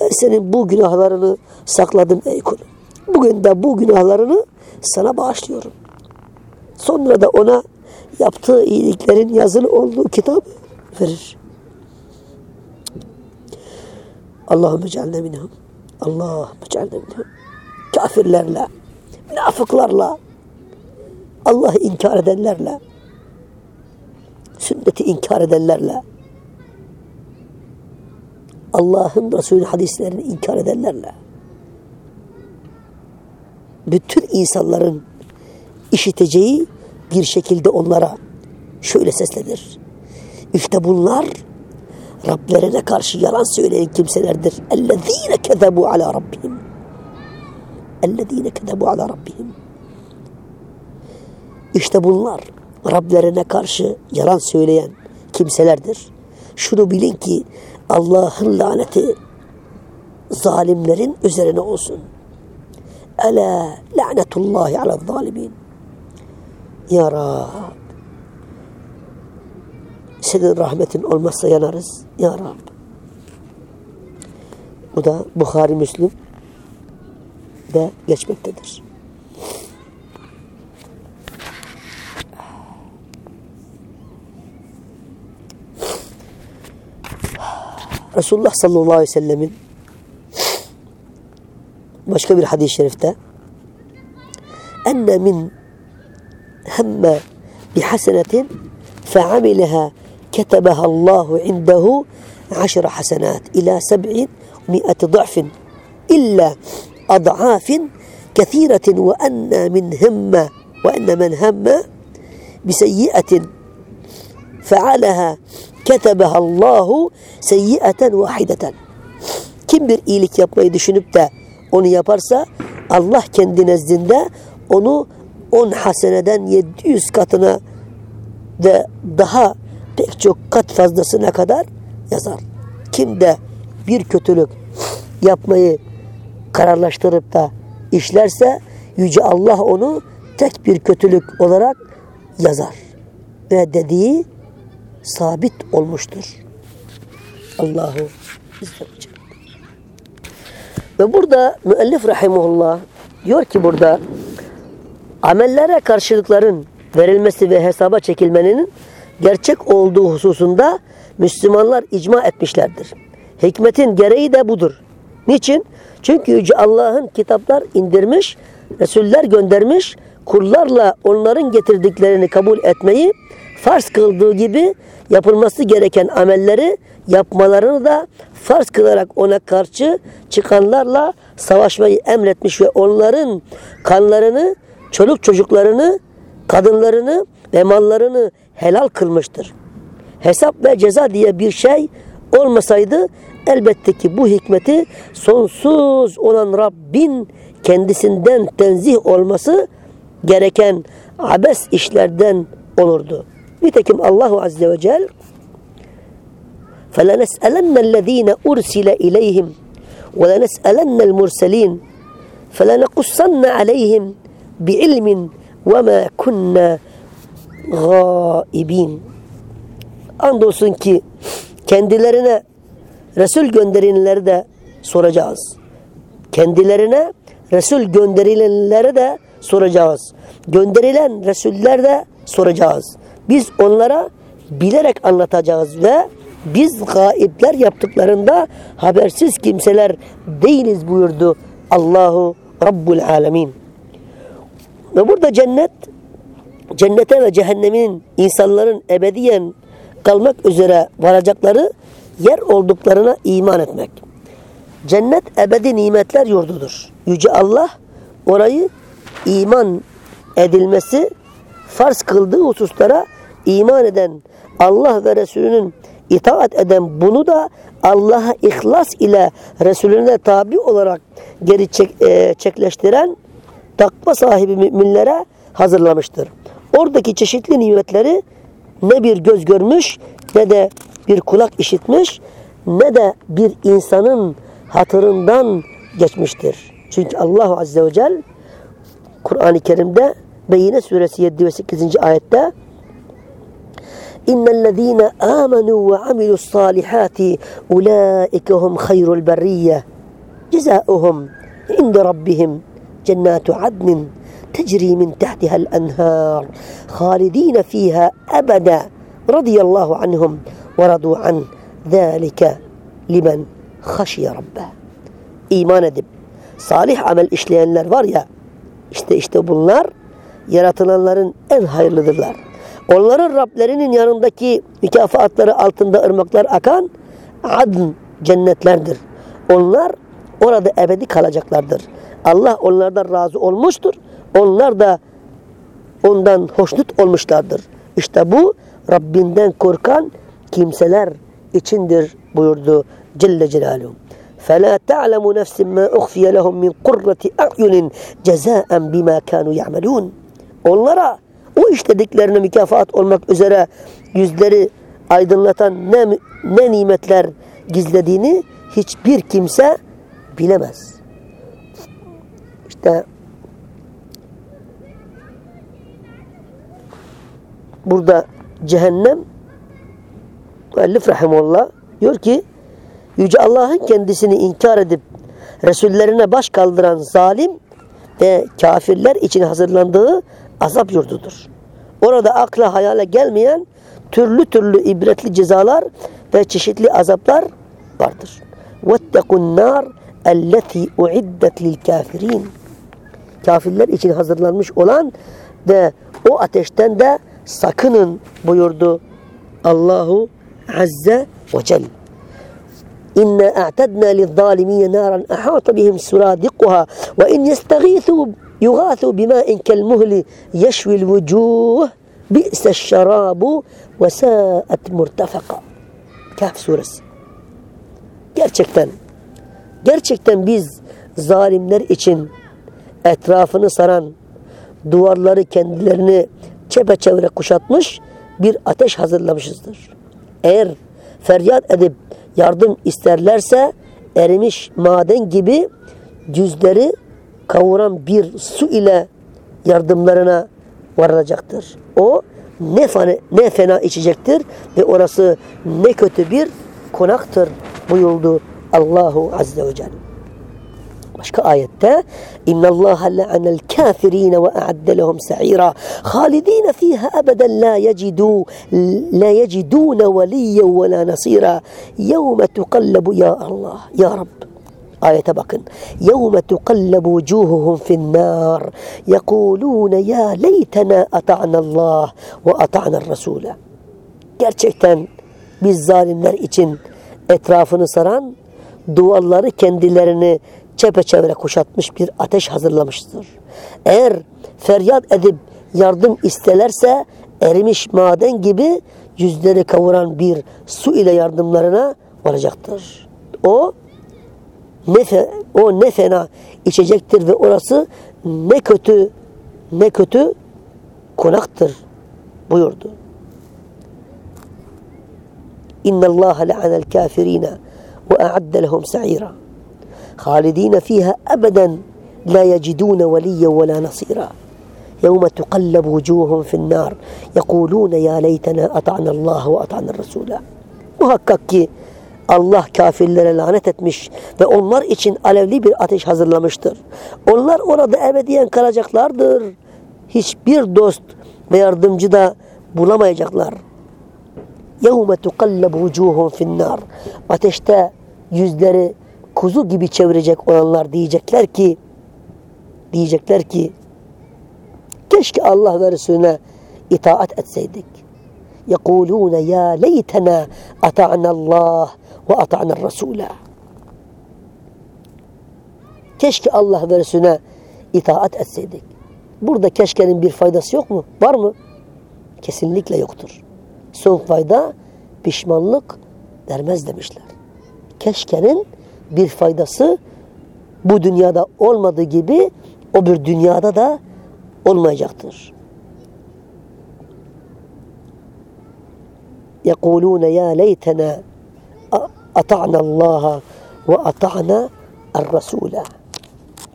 ben senin bu günahlarını sakladım ey kulum. Bugün de bu günahlarını sana bağışlıyorum. Sonra da ona yaptığı iyiliklerin yazılı olduğu kitap verir. Allahümme cealne minhum. Cealne minhum. Kafirlerle, münafıklarla, Allah'ı inkar edenlerle, sünneti inkar edenlerle, Allah'ın Resulü hadislerini inkar edenlerle, bütün insanların işiteceği bir şekilde onlara şöyle seslenir. İşte bunlar Rablerine karşı yalan söyleyen kimselerdir. اَلَّذ۪ينَ كَذَبُوا عَلَى رَبِّهِمْ اَلَّذ۪ينَ كَذَبُوا عَلَى رَبِّهِمْ İşte bunlar Rablerine karşı yalan söyleyen kimselerdir. Şunu bilin ki Allah'ın laneti zalimlerin üzerine olsun. Ela lanetullahi ala zalimin. Ya Rab. senin rahmetin olmazsa yanarız. Ya Rab. Bu da Bukhari Müslim de geçmektedir. Resulullah sallallahu aleyhi ve sellemin başka bir hadis-i şerifte enne min hemme bihasenetin fe'amileha كتبها الله عنده عشر حسنات إلى سبع مئة ضعف إلا أضعاف كثيرة وأن من هم وأن من هم بسيئة. فعلها كتبها الله سيئة واحدة. كم bir iyilik yapmayı düşünüp de onu yaparsa Allah kendi nezdinde onu 10 haseneden 700 katına de daha pek çok kat fazlasına kadar yazar. Kim de bir kötülük yapmayı kararlaştırıp da işlerse Yüce Allah onu tek bir kötülük olarak yazar. Ve dediği sabit olmuştur. Allahu. Ve burada müellif rahimullah diyor ki burada amellere karşılıkların verilmesi ve hesaba çekilmenin gerçek olduğu hususunda Müslümanlar icma etmişlerdir. Hikmetin gereği de budur. Niçin? Çünkü Yüce Allah'ın kitaplar indirmiş, Resuller göndermiş, kullarla onların getirdiklerini kabul etmeyi farz kıldığı gibi yapılması gereken amelleri yapmalarını da farz kılarak ona karşı çıkanlarla savaşmayı emretmiş ve onların kanlarını, çoluk çocuklarını, kadınlarını ve mallarını helal kılmıştır. Hesap ve ceza diye bir şey olmasaydı elbette ki bu hikmeti sonsuz olan Rabbin kendisinden tenzih olması gereken abes işlerden olurdu. Nitekim Allahu Azze ve Celle فَلَنَسْأَلَنَّ الَّذ۪ينَ اُرْسِلَ اِلَيْهِمْ وَلَنَسْأَلَنَّ الْمُرْسَلِينَ فَلَنَقُصَّنَّ عَلَيْهِمْ بِعِلْمٍ وَمَا كُنَّا gaibin. Andolsun ki kendilerine Resul gönderilenleri de soracağız. Kendilerine Resul gönderilenlere de soracağız. Gönderilen Resuller de soracağız. Biz onlara bilerek anlatacağız ve biz gaipler yaptıklarında habersiz kimseler değiliz buyurdu Allahu Rabbul Alemin. Ve burada cennet cennete ve cehennemin insanların ebediyen kalmak üzere varacakları yer olduklarına iman etmek. Cennet ebedi nimetler yurdudur. Yüce Allah orayı iman edilmesi farz kıldığı hususlara iman eden Allah ve Resulünün itaat eden bunu da Allah'a ihlas ile Resulüne tabi olarak geri çek, e, çekleştiren takva sahibi müminlere hazırlamıştır. Oradaki çeşitli nimetleri ne bir göz görmüş ne de bir kulak işitmiş ne de bir insanın hatırından geçmiştir. Çünkü Allah Azze ve Celle Kur'an-ı Kerim'de Beyine suresi 7 ve 8. ayette İnnellezîne âmenû ve amilussâlihâti ulâikehum hayrul berriyye cezâuhum inde rabbihim cennâtu adnin تجري من تحتها الأنهار خالدين فيها أبدا رضي الله عنهم ورضوا عنه ذلك limen haşiye rabbe. İman edip salih amel işleyenler var ya işte işte bunlar yaratılanların en hayırlıdırlar. Onların Rablerinin yanındaki mükafatları altında ırmaklar akan adn cennetlerdir. Onlar orada ebedi kalacaklardır. Allah onlardan razı olmuştur. Onlar da ondan hoşnut olmuşlardır. İşte bu Rabbinden korkan kimseler içindir buyurdu Celle Celaluhu. فَلَا تَعْلَمُ نَفْسٍ مَا اُخْفِيَ لَهُمْ مِنْ قُرَّةِ اَعْيُنٍ جَزَاءً بِمَا كَانُوا يَعْمَلُونَ Onlara o işlediklerine mükafat olmak üzere yüzleri aydınlatan ne, ne nimetler gizlediğini hiçbir kimse bilemez. İşte burada cehennem müellif rahimullah diyor ki Yüce Allah'ın kendisini inkar edip Resullerine baş kaldıran zalim ve kafirler için hazırlandığı azap yurdudur. Orada akla hayale gelmeyen türlü türlü ibretli cezalar ve çeşitli azaplar vardır. وَاتَّقُوا النَّارِ اَلَّتِي اُعِدَّتْ لِلْكَافِرِينَ Kafirler için hazırlanmış olan ve o ateşten de sakının buyurdu Allahu Azze ve Celle. İnna a'tadna lizzalimin naran ahata bihim suradiquha ve in yestagithu yughathu bima'in kelmuhli yeşvi'l vucuh bi'se'ş şarabu ve sa'at murtefaka. Kehf suresi. Gerçekten gerçekten biz zalimler için etrafını saran duvarları kendilerini çepeçevre kuşatmış bir ateş hazırlamışızdır. Eğer feryat edip yardım isterlerse erimiş maden gibi cüzleri kavuran bir su ile yardımlarına varılacaktır. O ne fena, ne fena içecektir ve orası ne kötü bir konaktır buyurdu Allahu Azze ve Celle. اشكا آيات إن الله لعن الكافرين وأعد لهم سعيرا. خالدين فيها أبدا لا يجدوا لا يجدون وليا ولا نصيرا. يوم تُقَلَّبُوا يا الله يا رب. آية بقن يوم تقلب وجوههم في النار يقولون يا ليتنا أطعنا الله وأطعنا الرسول. çepeçevre kuşatmış bir ateş hazırlamıştır. Eğer feryat edip yardım istelerse erimiş maden gibi yüzleri kavuran bir su ile yardımlarına varacaktır. O ne, fe, o ne fena içecektir ve orası ne kötü ne kötü konaktır buyurdu. İnna Allah la'ana'l kafirina ve a'adda lehum sa'ira. خالدين فيها أبدا لا يجدون وليا ولا نصيرا يوم تقلب وجوههم في النار يقولون يا ليتنا أطعنا الله وأطعنا الرسول Muhakkak ki Allah kafirlere lanet etmiş ve onlar için alevli bir ateş hazırlamıştır. Onlar orada ebediyen kalacaklardır. Hiçbir dost ve yardımcı da bulamayacaklar. يَوْمَ تُقَلَّبُ وُجُوهُمْ فِي النَّارِ Ateşte yüzleri kuzu gibi çevirecek olanlar diyecekler ki diyecekler ki keşke Allah ve Resulüne itaat etseydik. يَقُولُونَ يَا لَيْتَنَا أَطَعْنَا اللّٰهِ وَأَطَعْنَا الرَّسُولَ Keşke Allah ve Resulüne itaat etseydik. Burada keşkenin bir faydası yok mu? Var mı? Kesinlikle yoktur. Son fayda pişmanlık vermez demişler. Keşkenin bir faydası bu dünyada olmadığı gibi o bir dünyada da olmayacaktır. يقولون يا ليتنا أطعنا الله وأطعنا الرسول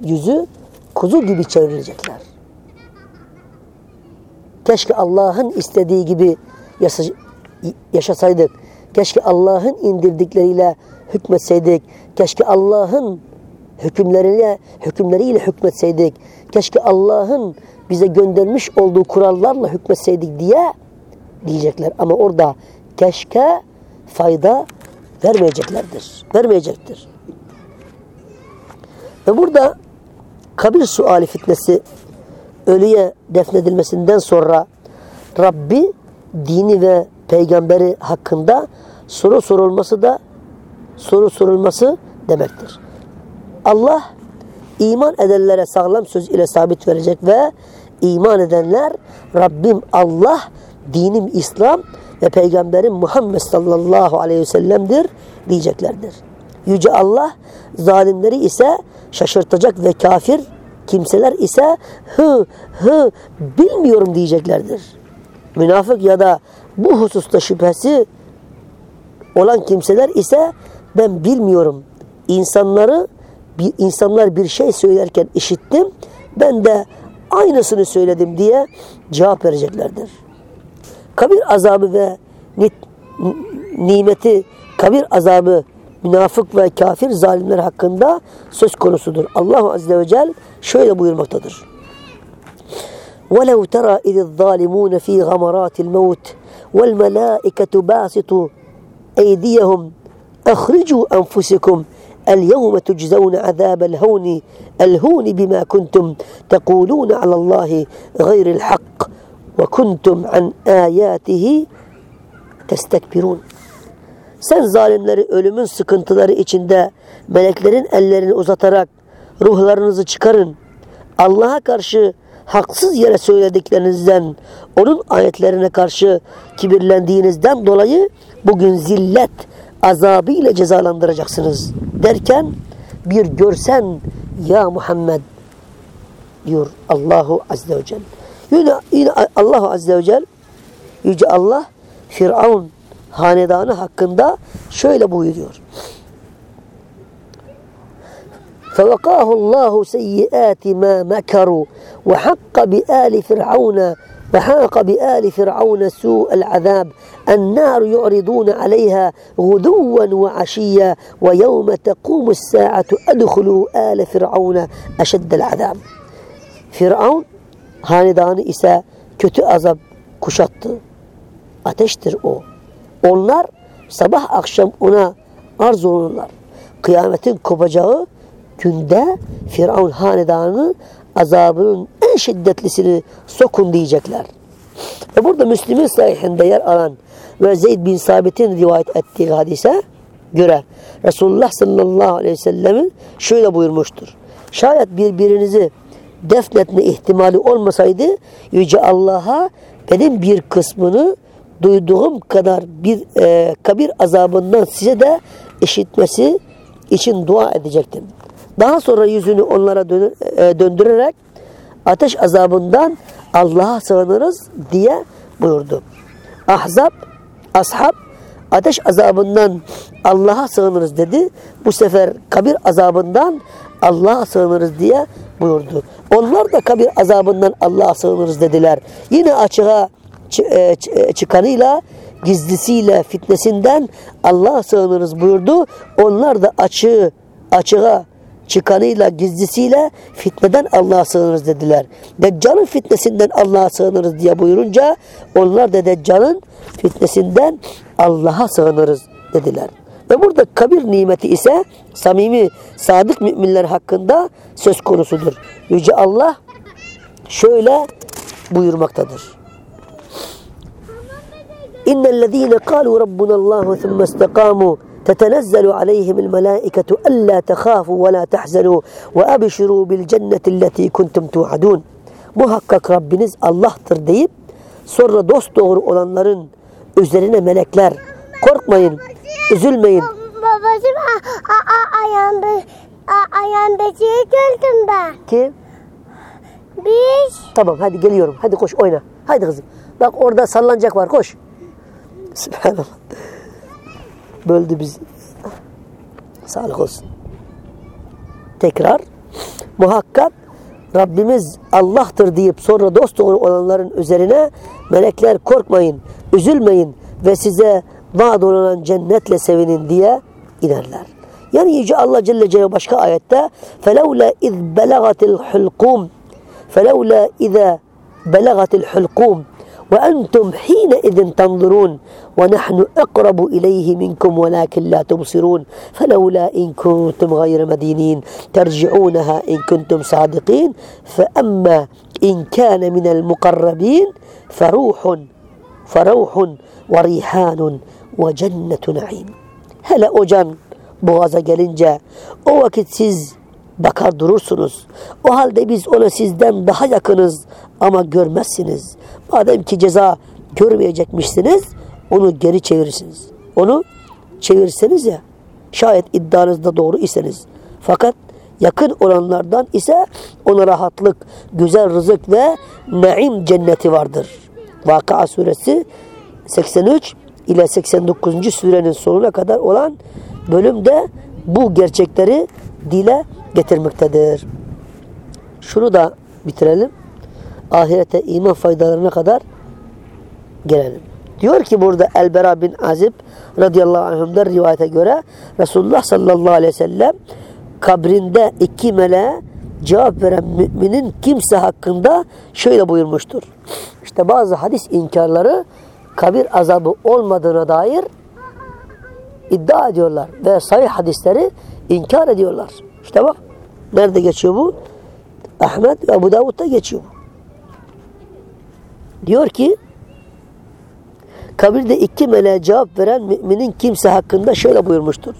yüzü kuzu gibi çevrilecekler. Keşke Allah'ın istediği gibi yaşasaydık. Keşke Allah'ın indirdikleriyle hükmetseydik. Keşke Allah'ın hükümleriyle hükümleriyle hükmetseydik. Keşke Allah'ın bize göndermiş olduğu kurallarla hükmetseydik diye diyecekler. Ama orada keşke fayda vermeyeceklerdir. Vermeyecektir. Ve burada kabir suali fitnesi ölüye defnedilmesinden sonra Rabbi dini ve peygamberi hakkında soru sorulması da soru sorulması demektir. Allah iman edenlere sağlam söz ile sabit verecek ve iman edenler Rabbim Allah, dinim İslam ve peygamberim Muhammed sallallahu aleyhi ve sellem'dir diyeceklerdir. Yüce Allah zalimleri ise şaşırtacak ve kafir kimseler ise hı hı bilmiyorum diyeceklerdir. Münafık ya da bu hususta şüphesi olan kimseler ise ben bilmiyorum. İnsanları bir insanlar bir şey söylerken işittim. Ben de aynısını söyledim diye cevap vereceklerdir. Kabir azabı ve nimeti kabir azabı münafık ve kafir zalimler hakkında söz konusudur. Allah Azze ve Celle şöyle buyurmaktadır. وَلَوْ تَرَى اِذِ الظَّالِمُونَ ف۪ي غَمَرَاتِ الْمَوْتِ وَالْمَلَائِكَةُ بَاسِطُ اَيْدِيَهُمْ اَخْرِجُوا أَنْفُسِكُمْ اليوم تجزون عذاب الهون الهون بما كنتم تقولون على الله غير الحق وكنتم عن آياته تستكبرون Sen zalimleri ölümün sıkıntıları içinde meleklerin ellerini uzatarak ruhlarınızı çıkarın. Allah'a karşı haksız yere söylediklerinizden, onun ayetlerine karşı kibirlendiğinizden dolayı bugün zillet azabı ile cezalandıracaksınız derken bir görsen ya Muhammed diyor Allahu Azze ve Celle. Yine, yine Allahu Azze ve Celle Yüce Allah Firavun hanedanı hakkında şöyle buyuruyor. فَوَقَاهُ اللّٰهُ سَيِّئَاتِ مَا مَكَرُوا وَحَقَّ بِآلِ فِرْعَوْنَ وحاق بآل فرعون سوء العذاب النار يعرضون عليها غدوا وعشيا ويوم تقوم الساعة أدخلوا آل فرعون أشد العذاب فرعون هاندان إساء kötü azap كشط أتشتر أو Onlar صباح أخشم ona arz olurlar. Kıyametin kopacağı günde Firavun hanedanı azabının en şiddetlisini sokun diyecekler. Ve burada Müslim'in sahihinde yer alan ve Zeyd bin Sabit'in rivayet ettiği hadise göre Resulullah sallallahu aleyhi ve sellemin şöyle buyurmuştur. Şayet birbirinizi defnetme ihtimali olmasaydı Yüce Allah'a benim bir kısmını duyduğum kadar bir e, kabir azabından size de işitmesi için dua edecektim. Daha sonra yüzünü onlara e, döndürerek ateş azabından Allah'a sığınırız diye buyurdu. Ahzab, ashab ateş azabından Allah'a sığınırız dedi. Bu sefer kabir azabından Allah'a sığınırız diye buyurdu. Onlar da kabir azabından Allah'a sığınırız dediler. Yine açığa e, e, çıkanıyla gizlisiyle fitnesinden Allah'a sığınırız buyurdu. Onlar da açığı açığa çıkanıyla gizlisiyle fitneden Allah'a sığınırız dediler. Deccal'ın fitnesinden Allah'a sığınırız diye buyurunca onlar da Deccal'ın fitnesinden Allah'a sığınırız dediler. Ve burada kabir nimeti ise samimi, sadık müminler hakkında söz konusudur. Yüce Allah şöyle buyurmaktadır. İnnellezîne kâlû rabbunallâhu thumme istekâmû تتنزل عليهم الملائكة ألا تخافوا ولا تحزنوا وأبشروا بالجنة التي كنتم توعدون Muhakkak Rabbiniz Allah'tır deyip sonra dost doğru olanların üzerine melekler korkmayın, üzülmeyin. Babacım a, a, a, ayağımda, a, ayağımdakiyi gördüm ben. Ki Biz tamam hadi geliyorum. Hadi koş oyna. Hadi kızım. Bak orada sallanacak var koş. Subhanallah. Böldü bizi. Sağlık olsun. Tekrar muhakkak Rabbimiz Allah'tır deyip sonra dost doğru olanların üzerine melekler korkmayın, üzülmeyin ve size vaad olunan cennetle sevinin diye inerler. Yani Yüce Allah Celle Celaluhu başka ayette فَلَوْلَا اِذْ بَلَغَتِ الْحُلْقُومِ فَلَوْلَا اِذَا بَلَغَتِ الْحُلْقُومِ وأنتم حينئذ تنظرون ونحن أقرب إليه منكم ولكن لا تبصرون فلولا إن كنتم غير مدينين ترجعونها إن كنتم صادقين فأما إن كان من المقربين فروح فروح وريحان وجنة نعيم هلا أجن gelince o vakit siz bakar durursunuz. O halde biz ona sizden daha yakınız ama görmezsiniz. Madem ki ceza görmeyecekmişsiniz onu geri çevirirsiniz. Onu çevirseniz ya şayet iddianızda doğru iseniz. Fakat yakın olanlardan ise ona rahatlık, güzel rızık ve naim cenneti vardır. Vakıa suresi 83 ile 89. surenin sonuna kadar olan bölümde bu gerçekleri dile getirmektedir. Şunu da bitirelim. Ahirete iman faydalarına kadar gelelim. Diyor ki burada Elbera bin Azib radıyallahu anh'ımdan rivayete göre Resulullah sallallahu aleyhi ve sellem kabrinde iki meleğe cevap veren müminin kimse hakkında şöyle buyurmuştur. İşte bazı hadis inkarları kabir azabı olmadığına dair iddia ediyorlar ve sahih hadisleri inkar ediyorlar. İşte bak nerede geçiyor bu? Ahmet ve Ebu Davud'da geçiyor bu. Diyor ki kabirde iki meleğe cevap veren müminin kimse hakkında şöyle buyurmuştur.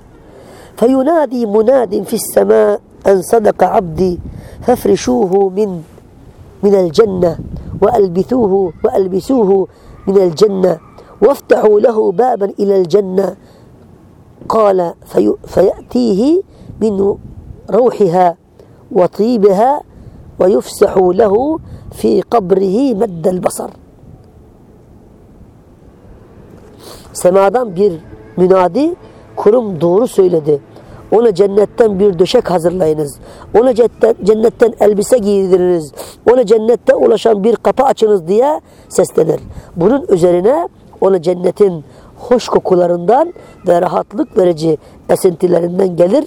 فَيُنَادِي مُنَادٍ فِي السَّمَاءِ أَنْ صَدَقَ عَبْدِي فَافْرِشُوهُ مِنْ مِنَ الْجَنَّةِ وَأَلْبِثُوهُ وَأَلْبِسُوهُ مِنَ الْجَنَّةِ وَافْتَحُوا لَهُ بَابًا إِلَى الْجَنَّةِ قال في فيأتيه من روحها وطيبها ويفسح له في قبره مد البصر Semadan bir münadi kurum doğru söyledi. Ona cennetten bir döşek hazırlayınız. Ona cennetten, elbise giydiriniz. Ona cennette ulaşan bir kapı açınız diye seslenir. Bunun üzerine ona cennetin hoş kokularından ve rahatlık verici esintilerinden gelir.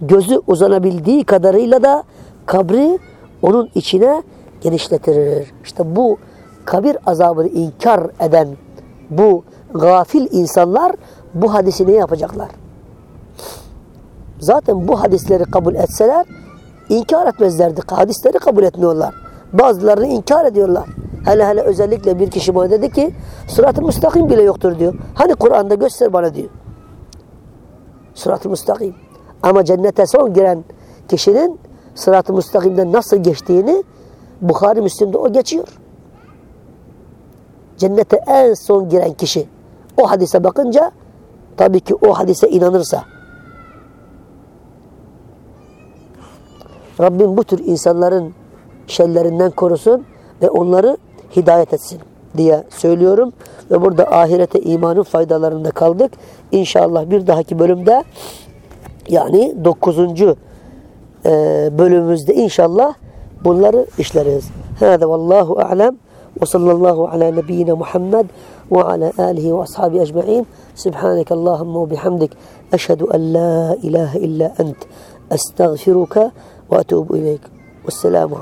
Gözü uzanabildiği kadarıyla da kabri onun içine genişletilir. İşte bu kabir azabını inkar eden bu gafil insanlar bu hadisi ne yapacaklar? Zaten bu hadisleri kabul etseler inkar etmezlerdi. Hadisleri kabul etmiyorlar. Bazılarını inkar ediyorlar. Hele hele özellikle bir kişi bana dedi ki sırat-ı müstakim bile yoktur diyor. Hani Kur'an'da göster bana diyor. Sırat-ı müstakim. Ama cennete son giren kişinin sırat-ı müstakimden nasıl geçtiğini Bukhari Müslim'de o geçiyor. Cennete en son giren kişi o hadise bakınca tabii ki o hadise inanırsa Rabbim bu tür insanların şerlerinden korusun ve onları hidayet etsin. diye söylüyorum. Ve burada ahirete imanın faydalarında kaldık. İnşallah bir dahaki bölümde yani 9. E, bölümümüzde inşallah bunları işleriz. Hâze vallahu a'lem ve sallallahu ala nebiyyina Muhammed ve ala alihi ve ashabi ecma'in. Subhaneke Allahümme ve bihamdik. Eşhedü en la ilahe illa ent. Estağfiruka ve etubu ileyk. Vesselamu